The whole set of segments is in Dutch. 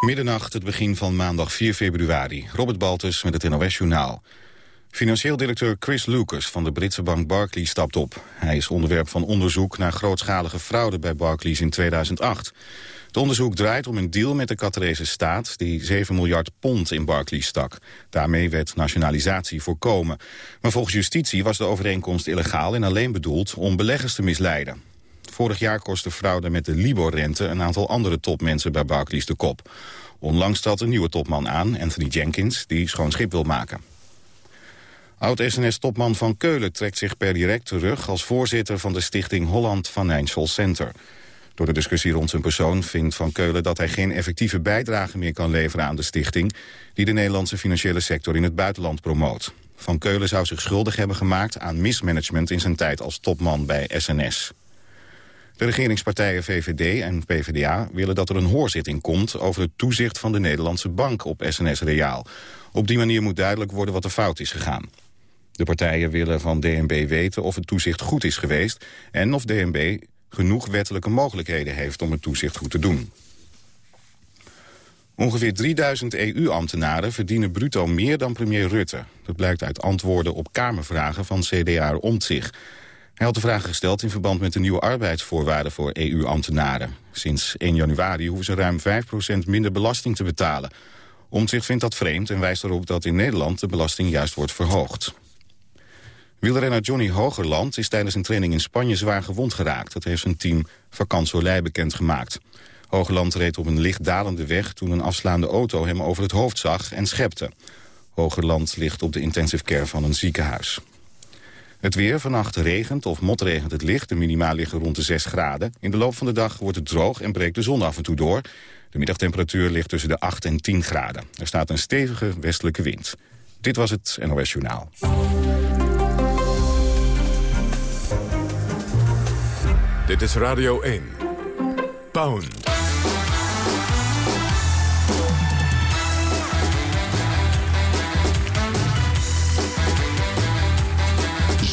Middernacht, het begin van maandag 4 februari. Robert Baltus met het NOS-journaal. Financieel directeur Chris Lucas van de Britse bank Barclays stapt op. Hij is onderwerp van onderzoek naar grootschalige fraude bij Barclays in 2008. Het onderzoek draait om een deal met de Qatarese staat... die 7 miljard pond in Barclays stak. Daarmee werd nationalisatie voorkomen. Maar volgens justitie was de overeenkomst illegaal... en alleen bedoeld om beleggers te misleiden. Vorig jaar kostte fraude met de Libor-rente... een aantal andere topmensen bij Barclays de kop. Onlangs trad een nieuwe topman aan, Anthony Jenkins... die schoon schip wil maken. Oud-SNS-topman Van Keulen trekt zich per direct terug... als voorzitter van de stichting Holland Financial Center. Door de discussie rond zijn persoon vindt Van Keulen... dat hij geen effectieve bijdrage meer kan leveren aan de stichting... die de Nederlandse financiële sector in het buitenland promoot. Van Keulen zou zich schuldig hebben gemaakt aan mismanagement... in zijn tijd als topman bij SNS. De regeringspartijen VVD en PvdA willen dat er een hoorzitting komt... over het toezicht van de Nederlandse bank op SNS Reaal. Op die manier moet duidelijk worden wat er fout is gegaan. De partijen willen van DNB weten of het toezicht goed is geweest... en of DNB genoeg wettelijke mogelijkheden heeft om het toezicht goed te doen. Ongeveer 3000 EU-ambtenaren verdienen bruto meer dan premier Rutte. Dat blijkt uit antwoorden op Kamervragen van CDA Omtzigt. Hij had de vraag gesteld in verband met de nieuwe arbeidsvoorwaarden voor EU-ambtenaren. Sinds 1 januari hoeven ze ruim 5% minder belasting te betalen. Omtzigt vindt dat vreemd en wijst erop dat in Nederland de belasting juist wordt verhoogd. Wielrenner Johnny Hogerland is tijdens een training in Spanje zwaar gewond geraakt. Dat heeft zijn team Vakant Soleil bekendgemaakt. Hogerland reed op een licht dalende weg toen een afslaande auto hem over het hoofd zag en schepte. Hogerland ligt op de intensive care van een ziekenhuis. Het weer, vannacht regent of motregent het licht. De minima liggen rond de 6 graden. In de loop van de dag wordt het droog en breekt de zon af en toe door. De middagtemperatuur ligt tussen de 8 en 10 graden. Er staat een stevige westelijke wind. Dit was het NOS Journaal. Dit is Radio 1. Pound.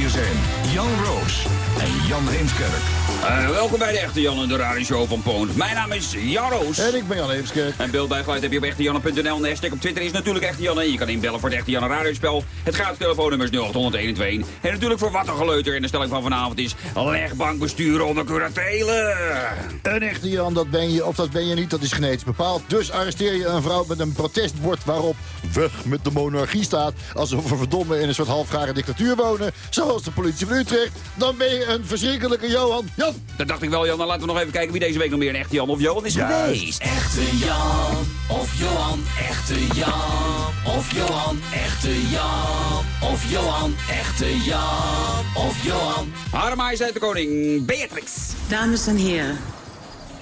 Hier zijn Jan Roos en Jan Heemskerk. Uh, welkom bij de Echte Jan en de radioshow van Poont. Mijn naam is Jan Roos. En ik ben Jan Heemskerk. En beeld bij geluid heb je op echtejanne.nl. En de hashtag op Twitter is natuurlijk Echte Janne. En je kan inbellen voor het Echte Janne radiospel. Het gaat telefoonnummer is 0821. En natuurlijk voor wat een geleuter. En de stelling van vanavond is... Leg bankbestuur onder curatelen. Een echte Jan, dat ben je of dat ben je niet. Dat is genetisch bepaald. Dus arresteer je een vrouw met een protestbord waarop... weg met de monarchie staat. Alsof we verdomme in een soort halfgare dictatuur wonen. Zoals de politie van Utrecht. Dan ben je een verschrikkelijke Johan. Jan! Dat dacht ik wel, Jan. Dan laten we nog even kijken wie deze week nog meer een echte Jan of Johan is geweest. Echte Jan of Johan, echte Jan of Johan, echte Jan of Johan, echte Jan of Johan. Haar Majesteit de Koning, Beatrix. Dames en heren,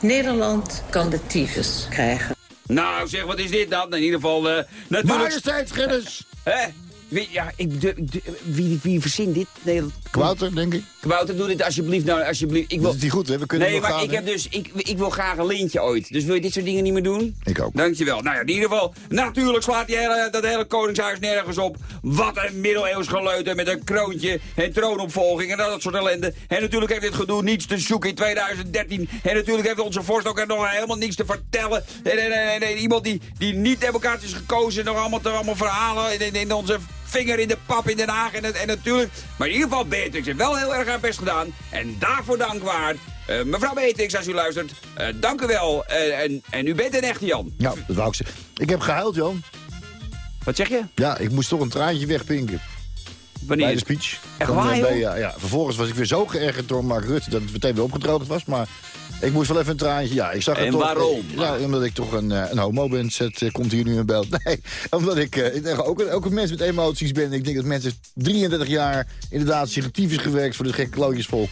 Nederland kan de tyfus krijgen. Nou, zeg, wat is dit dan? In ieder geval, uh, natuurlijk... Majesteitsgennis! Hè? Wie, ja, ik, de, de, wie, wie verzint dit? Nee, dat- Wouter, denk ik. Wouter, doe dit alsjeblieft. Nou, alsjeblieft. Ik wil... Dat is niet goed, hè? We kunnen Nee, maar gaan, ik heb dus, ik, ik wil graag een lintje ooit. Dus wil je dit soort dingen niet meer doen? Ik ook. Dankjewel. Nou ja, in ieder geval, natuurlijk slaat die hele, dat hele koningshuis nergens op. Wat een middeleeuws geleuter met een kroontje en troonopvolging en dat soort ellende. En natuurlijk heeft dit gedoe niets te zoeken in 2013. En natuurlijk heeft onze vorst ook nog helemaal niets te vertellen. En, en, en, en iemand die, die niet democratisch is gekozen, nog allemaal, allemaal verhalen in, in onze vinger in de pap in Den Haag. En, en natuurlijk, maar in ieder geval, Beatrix heeft wel heel erg haar best gedaan. En daarvoor dank waard. Eh, mevrouw Beatrix, als u luistert, eh, dank u wel. Eh, en, en u bent een echte Jan. Ja, dat wou ik zeggen. Ik heb gehuild, Jan. Wat zeg je? Ja, ik moest toch een traantje wegpinken. Wanneer? Bij de speech. Echt waar, bij, ja, ja. Vervolgens was ik weer zo geërgerd door Mark Rutte... dat het meteen weer opgedroogd was. Maar ik moest wel even een traantje... Ja, ik zag het En toch, waarom? Ja, omdat ik toch een, eh, een homo ben. Zet, eh, komt hier nu in beeld. Nee, omdat ik, eh, ik ook, een- ook een mens met emoties ben. Ik denk dat mensen 33 jaar inderdaad zich actief is gewerkt... voor de gekke klootjesvolk.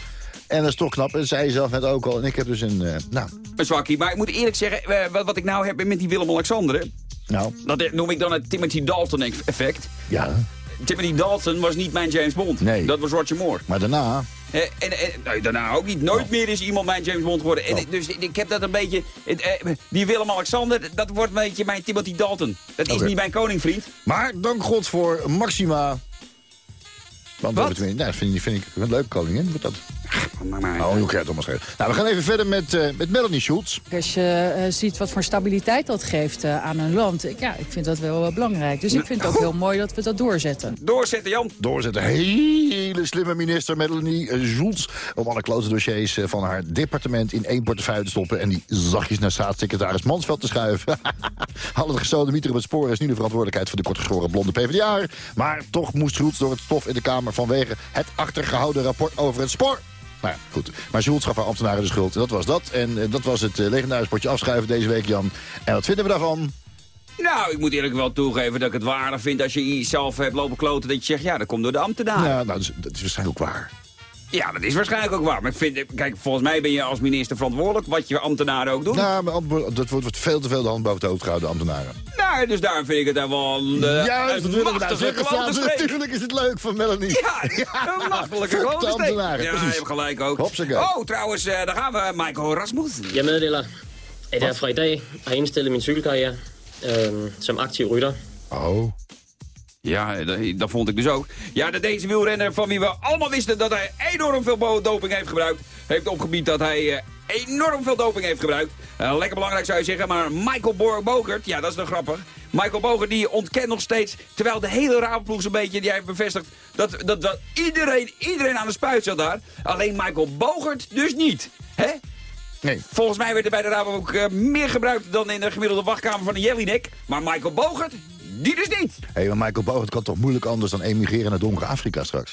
En dat is toch knap. En je zelf net ook al. En ik heb dus een... nou, Een zwakkie. Maar ik moet eerlijk zeggen, wat, wat ik nou heb met die Willem-Alexander... nou, dat noem ik dan het Timothy Dalton-effect. ja. Timothy Dalton was niet mijn James Bond. Nee. Dat was Roger Moore. Maar daarna... Eh, en, en nee, daarna ook niet. Nooit meer is iemand mijn James Bond geworden. En, Dus ik, heb dat een beetje... eh, eh, die Willem-Alexander, dat wordt een beetje mijn Timothy Dalton. Dat is niet mijn koning, vriend. Maar dank God voor Maxima. Want Wat? nou, dat vind, ik- vind ik een leuke koningin. Wordt dat. Maar, maar, Oh, hoe krijg je het allemaal schelen. Nou, we gaan even verder met, eh, met Melanie Schultz. Als je eh, ziet wat voor stabiliteit dat geeft eh, aan een land. ik- Ja, ik vind dat wel wel belangrijk. Dus ik vind het ook heel mooi dat we dat doorzetten. Doorzetten, Jan. Doorzetten. Hele slimme minister Melanie Schultz. Om alle klote dossiers van haar departement in één portefeuille te stoppen. En die zachtjes naar staatssecretaris Mansveld te schuiven. Alle de gesodemieter op het spoor is nu de verantwoordelijkheid van de kortgeschoren blonde PvdA. Maar toch moest Schultz door het stof in de Kamer vanwege het achtergehouden rapport over het spoor. Nou ja, goed. Maar Schultz gaf haar ambtenaren de schuld. Dat was dat. En eh, dat was het eh, legendarische potje afschuiven deze week, Jan. En wat vinden we daarvan? Nou, ik moet eerlijk wel toegeven dat ik het waardig vind als je jezelf hebt lopen kloten. Dat je zegt, ja, dat komt door de ambtenaren. Ja, nou, dat is, dat is waarschijnlijk ook waar. Ja, dat is waarschijnlijk ook waar. Maar ik vind, kijk, volgens mij ben je als minister verantwoordelijk, wat je ambtenaren ook doen. Nou, maar dat wordt, veel te veel de hand boven het hoofd gehouden, de ambtenaren. Nou, dus daarom vind ik het dan wel een, uh, Juist, dat een willen we nou streek. Natuurlijk is het leuk van Melanie. Ja, een klote de streek. ambtenaren, Ja, precies. je hebt gelijk ook. Hopsakee. Oh, trouwens, eh, daar gaan we. Michael Rasmussen. Jeg meddeler, at jeg fra i dag har indstillet min cykelkarriere øh, som aktiv rytter. Oh. Ja, dat, dat vond ik dus ook. Ja, de deze wielrenner van wie we allemaal wisten dat hij enorm veel doping heeft gebruikt... heeft opgebied dat hij eh, enorm veel doping heeft gebruikt. Eh, lekker belangrijk zou je zeggen, maar Michael Bo Bogert... ja, dat is nog grappig. Michael Bogert die ontkent nog steeds... terwijl de hele Rabobank zo'n beetje die heeft bevestigd... Dat, dat, dat iedereen, iedereen aan de spuit zat daar. Alleen Michael Bogert dus niet. Hè? Nee. Volgens mij werd er bij de Rabobank eh, meer gebruikt dan in de gemiddelde wachtkamer van een Jellinek. Maar Michael Bogert, die dus niet. Hé, maar Michael Bogert kan toch moeilijk anders dan emigreren naar donkere Afrika straks?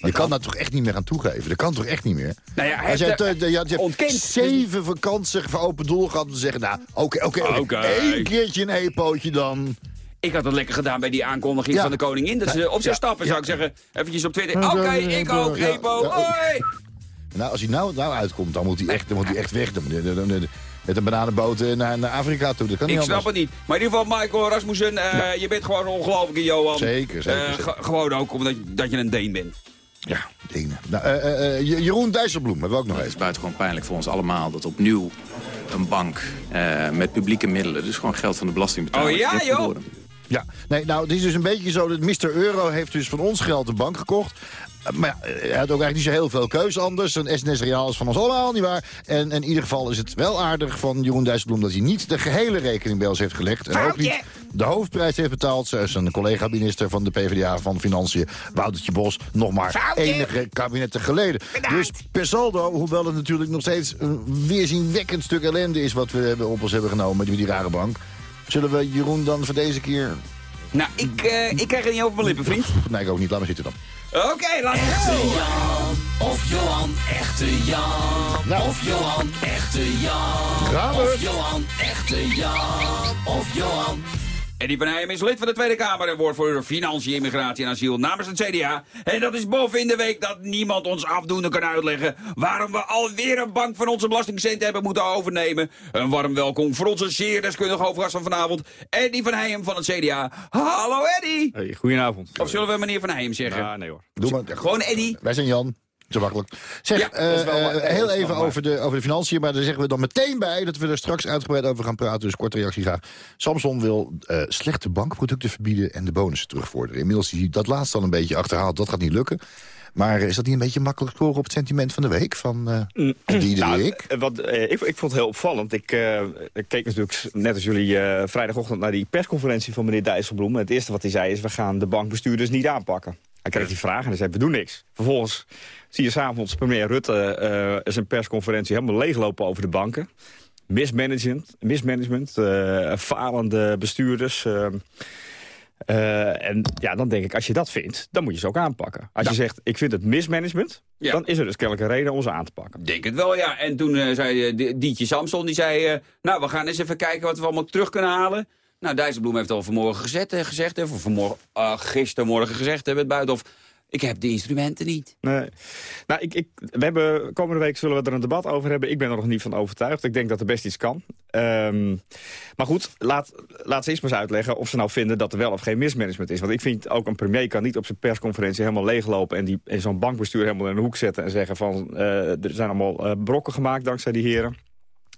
Je kan daar toch echt niet meer aan toegeven? Dat kan toch echt niet meer? Nou ja, hij heeft, eh, je, hebt ontkend. zeven vakanties voor open doel gehad om te zeggen... nou, oké, oké, één keertje een e-pootje dan. Ik had het lekker gedaan bij die aankondiging van de koningin. Dat ze op zijn stappen, zou ik zeggen. Eventjes op Twitter. Oké, ik ook, ja. Epo, Ja. hoi! Nou, als hij nou, nou uitkomt, dan moet hij echt, dan moet hij echt weg. Dan, dan, dan- dan- met een bananenboot eh, naar, naar Afrika toe. Dat kan niet Ik snap het niet. Maar in ieder geval, Michael Rasmussen, eh, je bent gewoon ongelooflijk, Johan. Zeker, zeker, Eh, zeker. ge- gewoon ook omdat je, dat je een Deen bent. Ja, Denen. Nou, eh, eh, eh, Jeroen Dijsselbloem hebben we ook nog Het is buitengewoon pijnlijk voor ons allemaal dat opnieuw een bank eh, met publieke middelen, dus gewoon geld van de belastingbetaler, Oh ja, joh? verloren. Ja, nee, nou, het is dus een beetje zo dat Mr. Euro heeft dus van ons geld een bank gekocht. Eh, Maar ja, hij had ook eigenlijk niet zo heel veel keus anders. Een SNS Reaal is van ons allemaal, nietwaar? En in ieder geval is het wel aardig van Jeroen Dijsselbloem... dat hij niet de gehele rekening bij ons heeft gelegd. En ook niet de hoofdprijs heeft betaald. Zoals een collega-minister van de PvdA van Financiën, Woutertje Bos... nog maar Foutje! enige kabinetten geleden. Dus per saldo, hoewel het natuurlijk nog steeds... een weerzinwekkend stuk ellende is... wat we hebben op ons hebben genomen met die rare bank... Zullen we Jeroen dan voor deze keer... Nou, ik, eh, ik krijg het niet over mijn lippen, vriend. Nee, ik ook niet. Laat maar zitten dan. Oké, laat Echte go. Jan of Johan, echte Jan. Nou. Of Johan, echte Jan. Gaan we. Of Johan, echte Jan. Of Johan. Eddie van Heijem is lid van de Tweede Kamer en woordvoerder Financiën, Immigratie en Asiel namens het CDA. En dat is boven in de week dat niemand ons afdoende kan uitleggen waarom we alweer een bank van onze belastingcenten hebben moeten overnemen. Een warm welkom voor onze zeer deskundige hoofdgast van vanavond, Eddie van Heijem van het CDA. Hallo Eddie! Hey, goedenavond. Of zullen we meneer van Heijem zeggen? Ah, nee hoor. Doe maar. Gewoon Eddie. Wij zijn Jan. Zo makkelijk. Zeg, Ja, eh, wel eh. Nee, heel even over de, over de financiën. Maar daar zeggen we dan meteen bij dat we er straks uitgebreid over gaan praten. Dus korte reactie graag. Samson wil eh, slechte bankproducten verbieden en de bonussen terugvorderen. Inmiddels is hij dat laatste al een beetje achterhaald. Dat gaat niet lukken. Maar eh, is dat niet een beetje makkelijk scoren op het sentiment van de week? Van eh, die Nou, week? eh, wat, eh, ik, ik vond het heel opvallend. Ik, eh, ik keek natuurlijk net als jullie eh, vrijdagochtend naar die persconferentie van meneer Dijsselbloem. En het eerste wat hij zei is, we gaan de bankbestuurders niet aanpakken. Hij kreeg die vraag en hij zei, we doen niks. Vervolgens zie je s'avonds premier Rutte eh zijn persconferentie helemaal leeglopen over de banken. Mismanagement, mismanagement eh, falende bestuurders... eh, eh, en ja, dan denk ik, als je dat vindt, dan moet je ze ook aanpakken. Als je zegt, ik vind het mismanagement, Ja. dan is er dus kennelijk een reden om ze aan te pakken. Denk het wel, ja. En toen eh, zei eh, Di- Dietje Samson, die zei... eh, nou, we gaan eens even kijken wat we allemaal terug kunnen halen. Nou, Dijsselbloem heeft al vanmorgen gezet, eh, gezegd... Of vanmorgen, uh, gistermorgen gezegd, hebben het Buitenhof... Ik heb de instrumenten niet. Nee. Nou, ik, ik, we hebben, komende week zullen we er een debat over hebben. Ik ben er nog niet van overtuigd. Ik denk dat er best iets kan. Ehm, maar goed, laat, laat ze eerst maar eens uitleggen of ze nou vinden dat er wel of geen mismanagement is. Want ik vind ook een premier kan niet op zijn persconferentie helemaal leeglopen... en, die, en zo'n bankbestuur helemaal in de hoek zetten en zeggen van... eh, er zijn allemaal eh, brokken gemaakt dankzij die heren.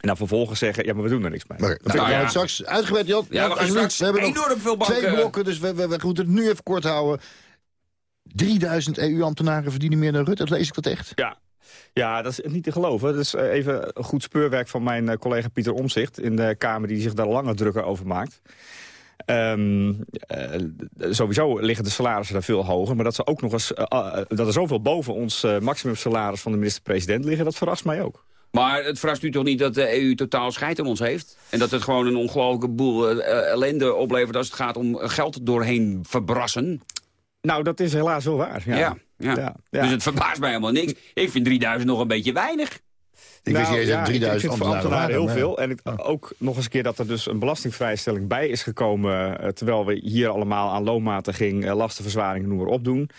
En dan vervolgens zeggen, ja, maar we doen er niks mee. Maar, Dat nou, ja, straks uitgebreid, Jan. Ja, we gaan straks nog enorm veel banken- Twee blokken, dus we, we, we moeten het nu even kort houden. 3000 EU-ambtenaren verdienen meer dan Rutte. Lees ik dat echt? Ja. Ja, dat is niet te geloven. Dat is eh, even een goed speurwerk van mijn eh, collega Pieter Omzicht in de Kamer... die zich daar langer drukker over maakt. Ehm, eh, sowieso liggen de salarissen daar veel hoger. Maar dat, ze ook nog eens, dat er zoveel boven ons eh, maximumsalaris van de minister-president liggen... dat verrast mij ook. Maar het verrast u toch niet dat de EU totaal scheid aan ons heeft? En dat het gewoon een ongelooflijke boel ellende oplevert... als het gaat om geld doorheen verbrassen? Nou, dat is helaas wel waar. Ja. Ja, ja. Ja, ja. Dus het verbaast mij helemaal niks. Ik vind 3000 nog een beetje weinig. Ik wist niet eens dat Nou, ik- 3000 ik vind voor ambtenaren ambtenaren heel veel. En ik, ook nog eens een keer dat er dus een belastingvrijstelling bij is gekomen... eh, terwijl we hier allemaal aan loonmatiging, eh, lastenverzwaring, noem maar op doen.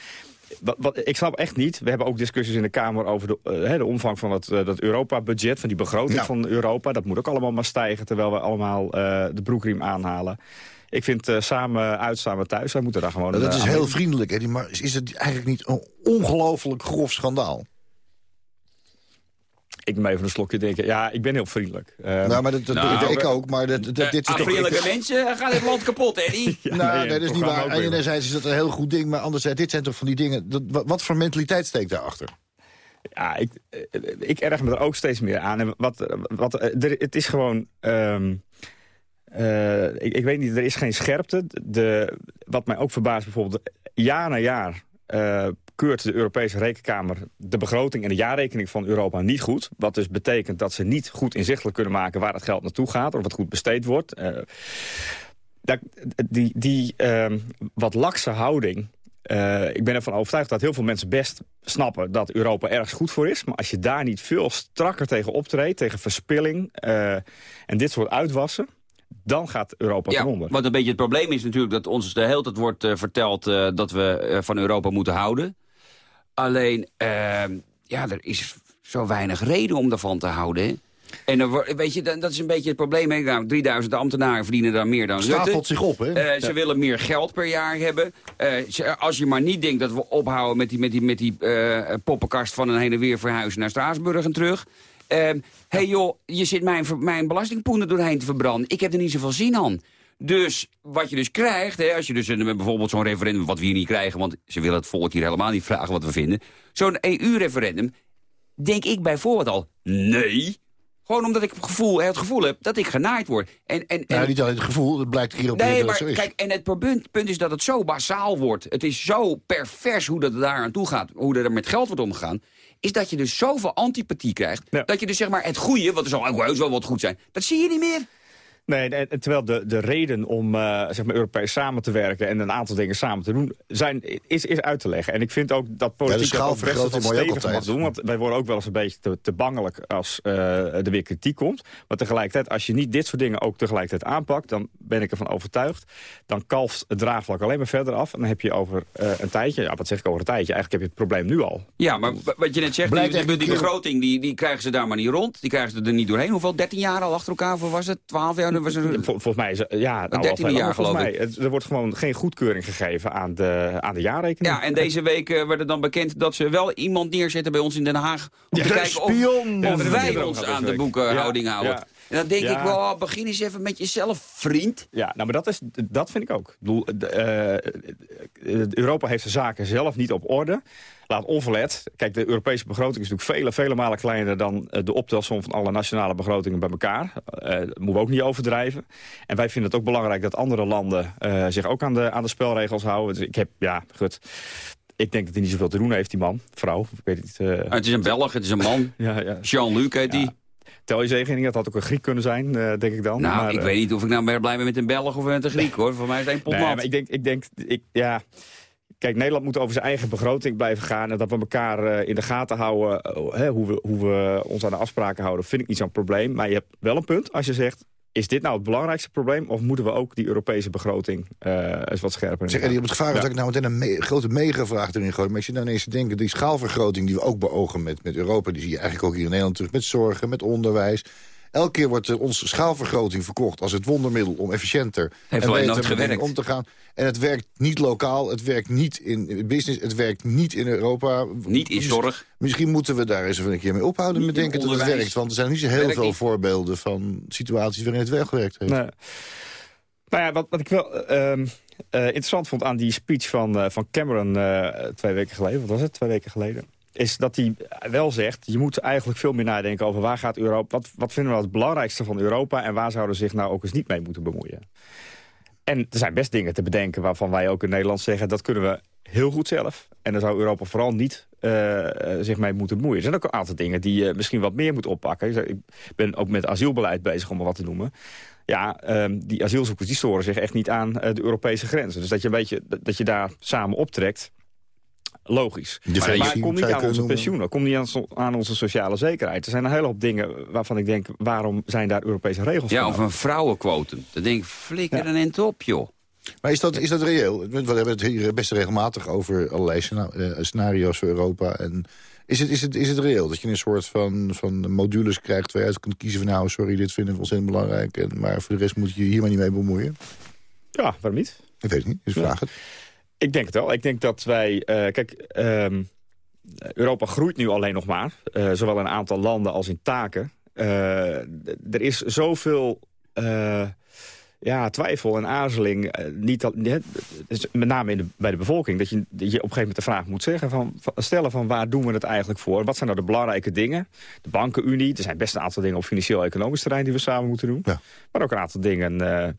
Wat, wat, ik snap echt niet. We hebben ook discussies in de Kamer over de, eh, hè, de omvang van het, dat Europa-budget, van die begroting Ja. van Europa. Dat moet ook allemaal maar stijgen, terwijl we allemaal eh, de broekriem aanhalen. Ik vind eh, samen uit, samen thuis, wij moeten daar gewoon... Dat eh, is heel vriendelijk, Eddie, maar is het eigenlijk niet een ongelooflijk grof schandaal? Ik moet even een slokje denken. Ja, ik ben heel vriendelijk. Eh, nou, maar dat, dat nou, doe ik we- ook, maar dat, dat, dit is toch... Afvriendelijke ik- mensen gaan dit land kapot, Eddie. ja, nou, nee, nee, dat is niet waar. Enerzijds is dat een heel goed ding, maar anderzijds, dit zijn toch van die dingen... Dat, wat, wat voor mentaliteit steekt daarachter? Ja, ik, ik erg me er ook steeds meer aan. En wat, wat, er, het is gewoon... ehm, eh, ik, ik weet niet, er is geen scherpte. De, wat mij ook verbaast bijvoorbeeld... jaar na jaar eh, keurt de Europese Rekenkamer de begroting en de jaarrekening van Europa niet goed. Wat dus betekent dat ze niet goed inzichtelijk kunnen maken waar het geld naartoe gaat. Of wat goed besteed wordt. Eh, die die ehm, wat lakse houding... ik ben ervan overtuigd dat heel veel mensen best snappen dat Europa ergens goed voor is. Maar als je daar niet veel strakker tegen optreedt, tegen verspilling en dit soort uitwassen, dan gaat Europa Ja, onder. wat een beetje het probleem is natuurlijk dat ons de hele tijd wordt eh, verteld eh, dat we eh, van Europa moeten houden. Alleen, eh, ja, er is zo weinig reden om daarvan te houden. hè. En dan, wordt- weet je, dan- dat is een beetje het probleem. Hè? Nou, 3000 ambtenaren verdienen daar meer dan Rutte. Stapelt zich op, hè? Eh, Ze willen meer geld per jaar hebben. Eh, ze- als je maar niet denkt dat we ophouden met die, met die, met die eh, poppenkast van een heen en weer verhuizen naar Straatsburg en terug. Hé hey joh, je zit mijn, mijn belastingpoenen doorheen te verbranden. Ik heb er niet zoveel zin aan. Dus wat je dus krijgt, hè, als je dus een, bijvoorbeeld zo'n referendum, wat we hier niet krijgen, want ze willen het volk hier helemaal niet vragen wat we vinden. Zo'n EU-referendum, denk ik bijvoorbeeld al, nee. Gewoon omdat ik het gevoel, het gevoel heb dat ik genaaid word. En, en, en, Nou, niet alleen het gevoel, dat blijkt hier op Nee, dat maar zo is. kijk, en het punt, punt is dat het zo basaal wordt. Het is zo pervers hoe dat daar aan toe gaat. Hoe er met geld wordt omgegaan. Is dat je dus zoveel antipathie krijgt. Ja. Dat je dus zeg maar het goede, wat er zal ook heus wel wat goed zijn. Dat zie je niet meer. Nee, en- en terwijl de, de reden om eh, zeg maar Europees samen te werken... en een aantal dingen samen te doen, zijn, is, is uit te leggen. En ik vind ook dat politiek Ja, dat ook best stevig mag altijd. doen. Want wij worden ook wel eens een beetje te, te bangelijk als eh, er weer kritiek komt. Maar tegelijkertijd, als je niet dit soort dingen ook tegelijkertijd aanpakt... dan ben ik ervan overtuigd, dan kalft het draagvlak alleen maar verder af. En dan heb je over eh, een tijdje, ja, wat zeg ik over een tijdje... eigenlijk heb je het probleem nu al. Ja, maar wat je net zegt, Blijkt die, die, begroting, die, die krijgen ze daar maar niet rond. Die krijgen ze er niet doorheen. Hoeveel? 13 jaar al achter elkaar? Of was het? 12 jaar? Was. Vol- volgens mij is ja, nou, wel 13e veel langer, jaar, volgens geloof mij. Het- er wordt gewoon geen goedkeuring gegeven aan de, aan de jaarrekening. Ja, en deze week eh, werd het dan bekend dat ze wel iemand neerzetten bij ons in Den Haag. Om te de kijken of, of wij ons aan de Ja, houden. En dan denk Ja. ik wel, oh, begin eens even met jezelf, vriend. Ja, nou, maar dat, is, dat vind ik ook. Ik bedoel, de, eh, Europa heeft de zaken zelf niet op orde. Laat onverlet. Kijk, de Europese begroting is natuurlijk vele, vele malen kleiner... dan eh, de optelsom van alle nationale begrotingen bij elkaar. Eh, dat moeten we ook niet overdrijven. En wij vinden het ook belangrijk dat andere landen... eh, zich ook aan de, aan de spelregels houden. Dus ik heb, ja, goed... Ik denk dat hij niet zoveel te doen heeft, die man. Vrouw, ik weet het niet. eh, Het is een Belg, het is een man. ja, ja. Jean-Luc heet die. Tel je zegening, dat had ook een Griek kunnen zijn, eh, denk ik dan. Nou, Maar, ik eh, weet niet of ik nou meer blij ben met een Belg of met een Griek, hoor. Voor mij is het één pot Nee, maar ik denk, ik denk ik, ja... Kijk, Nederland moet over zijn eigen begroting blijven gaan... en dat we elkaar eh, in de gaten houden... hè, hoe, we, hoe we ons aan de afspraken houden... vind ik niet zo'n probleem. Maar je hebt wel een punt als je zegt... is dit nou het belangrijkste probleem... of moeten we ook die Europese begroting uh, eens wat scherper Zeg, Eddie, op het gevaar dat ik nou meteen een me grote megavraag erin gooi. Maar als je nou ineens denkt, die schaalvergroting die we ook beogen met, met Europa... die zie je eigenlijk ook hier in Nederland terug met zorgen, met onderwijs... Elke keer wordt uh, onze schaalvergroting verkocht als het wondermiddel om efficiënter Heeft en beter gewerkt. om te gaan. En het werkt niet lokaal, het werkt niet in business, het werkt niet in Europa. Niet in zorg. Misschien moeten we daar eens even een keer mee ophouden met denken dat het werkt. Want er zijn niet zo heel veel niet. voorbeelden van situaties waarin het wel gewerkt heeft. Nee. Nou ja, wat, wat ik wel ehm, eh, interessant vond aan die speech van, eh, van Cameron eh, twee weken geleden, wat was het, twee weken geleden, is dat hij wel zegt, je moet eigenlijk veel meer nadenken over waar gaat Europa, wat, wat vinden we het belangrijkste van Europa en waar zouden zich nou ook eens niet mee moeten bemoeien. En er zijn best dingen te bedenken waarvan wij ook in Nederland zeggen... dat kunnen we heel goed zelf. En daar zou Europa vooral niet eh, eh, zich mee moeten bemoeien. Er zijn ook een aantal dingen die je misschien wat meer moet oppakken. Ik ben ook met asielbeleid bezig, om maar wat te noemen. Ja, ehm, die asielzoekers die storen zich echt niet aan eh, de Europese grenzen. Dus dat je, een beetje, dat je daar samen optrekt... Logisch. Maar komt niet aan onze noemen. pensioenen. komt niet aan, aan onze sociale zekerheid. Er zijn een hele hoop dingen waarvan ik denk... waarom zijn daar Europese regels Ja, voor of een vrouwenquotum. Dan denk ik, flikker Ja. een end op, joh. Maar is dat, is dat reëel? We hebben het hier best regelmatig over allerlei eh, scenario's voor Europa. En is, het, is, het, is het reëel dat je een soort van, van modules krijgt... waar je uit kunt kiezen van nou, sorry, dit vinden we ontzettend belangrijk... En, maar voor de rest moet je je hier maar niet mee bemoeien? Ja, waarom niet? Ik weet het niet, dus Ja. vraag het. Ik denk het wel. Ik denk dat wij... eh, kijk, ehm, Europa groeit nu alleen nog maar. eh, zowel in aantal landen als in taken. Eh, er is zoveel... ja, twijfel en aarzeling, eh, niet dus met name in de, bij de bevolking... Dat je, dat je op een gegeven moment de vraag moet zeggen van, van- stellen van waar doen we het eigenlijk voor? Wat zijn nou de belangrijke dingen? De bankenunie, er zijn best een aantal dingen op financieel-economisch terrein... die we samen moeten doen. Ja. Maar ook een aantal dingen... eh,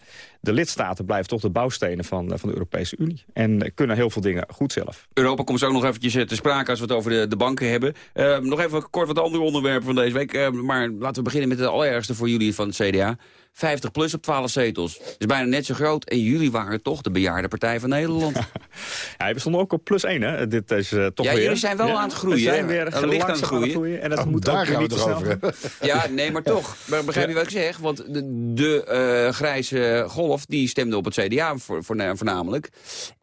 de lidstaten blijven toch de bouwstenen van, eh, van de Europese Unie. En kunnen heel veel dingen goed zelf. Europa komt zo nog eventjes te sprake als we het over de, de banken hebben. Eh, nog even kort wat andere onderwerpen van deze week. Eh, maar laten we beginnen met het allerergste voor jullie van het CDA. 50 plus op 12 zetels. Dat is bijna net zo groot. En jullie waren toch de bejaarde partij van Nederland. Ja, we stonden ook op plus 1, hè? Dit is eh, toch Ja, weer... jullie zijn wel aan het groeien, We zijn weer Eh, gelicht licht aan het groeien. En dat Oh, moet daar gaan we niet het hebben. Ja, nee, maar toch. Maar Begrijp je wat ik zeg? Want de, de eh, grijze golf, die stemde op het CDA voor, voor, voornamelijk.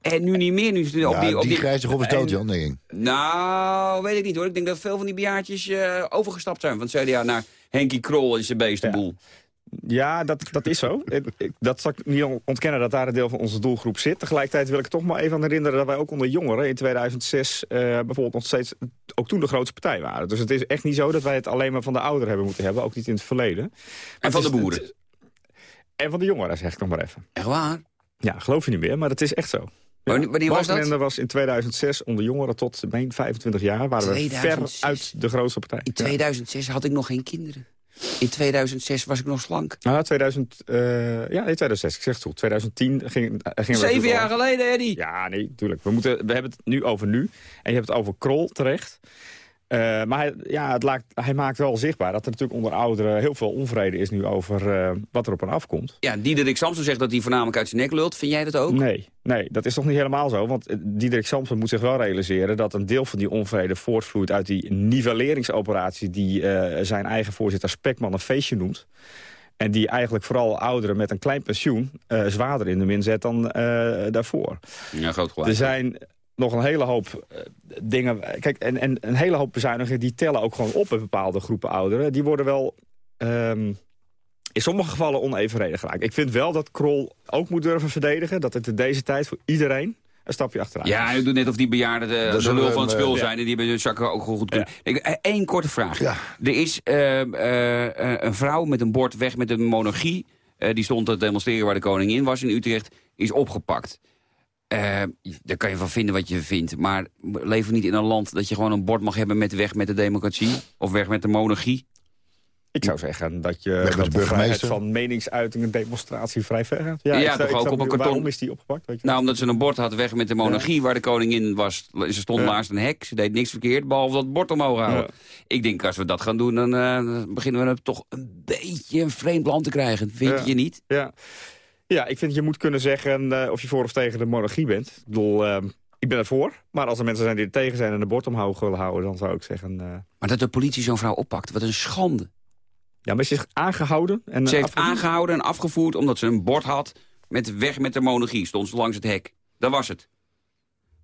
En nu niet meer. Nu is op Ja, die, op die, die, grijze golf is dood, Jan, denk ik. Nou, weet ik niet hoor. Ik denk dat veel van die bejaardjes eh, overgestapt zijn van het CDA naar Henkie Krol en zijn beestenboel. Ja, dat, dat is zo. Dat zal ik niet ontkennen dat daar een deel van onze doelgroep zit. Tegelijkertijd wil ik toch maar even aan herinneren... dat wij ook onder jongeren in 2006 eh, bijvoorbeeld nog steeds... ook toen de grootste partij waren. Dus het is echt niet zo dat wij het alleen maar van de ouderen hebben moeten hebben. Ook niet in het verleden. Maar En van de boeren. het- En van de jongeren, zeg ik nog maar even. Echt waar? Ja, geloof je niet meer, maar dat is echt zo. Wanneer- wanneer was dat? Was in 2006 onder jongeren tot ik meen 25 jaar... waren we 2006. ver uit de grootste partij. In 2006 had ik nog geen kinderen. In 2006 was ik nog slank. Ja, 2000, eh, ja, nee, 2006, ik zeg het goed. 2010 ging, eh, gingen we... Zeven jaar geleden, Eddie. Ja, nee, natuurlijk. We, moeten, we hebben het nu over nu. En je hebt het over Krol terecht. Eh, maar hij, ja, het laakt, hij maakt wel zichtbaar dat er natuurlijk onder ouderen... heel veel onvrede is nu over eh, wat er op en afkomt. Ja, Diederik Samson zegt dat hij voornamelijk uit zijn nek lult. Vind jij dat ook? Nee, nee, dat is toch niet helemaal zo. Want eh, Diederik Samson moet zich wel realiseren... dat een deel van die onvrede voortvloeit uit die nivelleringsoperatie... die zijn eigen voorzitter Spekman een feestje noemt. En die eigenlijk vooral ouderen met een klein pensioen... zwaarder in de min zet dan daarvoor. Ja, groot gelijk. Er zijn nog een hele hoop eh, dingen... Kijk, en, en een hele hoop bezuinigingen die tellen ook gewoon op... bij bepaalde groepen ouderen. Die worden wel... ehm, in sommige gevallen onevenredig geraakt. Ik vind wel dat Krol ook moet durven verdedigen... dat het in deze tijd voor iedereen een stapje achteruit Ja, hij doet net of die bejaarden de, Dat de zullen lul van het spul eh, zijn... en die hebben hun zakken ook goed kunnen. Ja. Eén korte vraag. Ja. Er is eh, eh, eh, een vrouw met een bord weg met een monarchie... eh, die stond te demonstreren waar de koningin was in Utrecht... is opgepakt. Eh, daar kan je van vinden wat je vindt. Maar leven we niet in een land dat je gewoon een bord mag hebben... met weg met de democratie of weg met de monarchie? Ik zou zeggen dat je met de dat de vrijheid burgemeester. van meningsuiting en demonstratie vrij ver gaat. Ja, ik toch ik ook op een karton- Waarom is die opgepakt? Weet je? Nou, omdat ze een bord had weg met de monarchie... waar de koningin was. Ze stond Ja. naast een hek. Ze deed niks verkeerd, behalve dat bord omhoog houden. Ja. Ik denk, als we dat gaan doen... dan eh, beginnen we het toch een beetje een vreemd land te krijgen. Vind Ja. je niet? Ja. Ja, ik vind je moet kunnen zeggen eh, of je voor of tegen de monarchie bent. Ik bedoel, eh, ik ben ervoor. Maar als er mensen zijn die er tegen zijn en een bord omhoog willen houden... dan zou ik zeggen... eh, Maar dat de politie zo'n vrouw oppakt, wat een schande. Ja, maar ze is aangehouden en Ze heeft afgevoerd? aangehouden en afgevoerd omdat ze een bord had met weg met de monarchie. Stond ze langs het hek. Dat was het.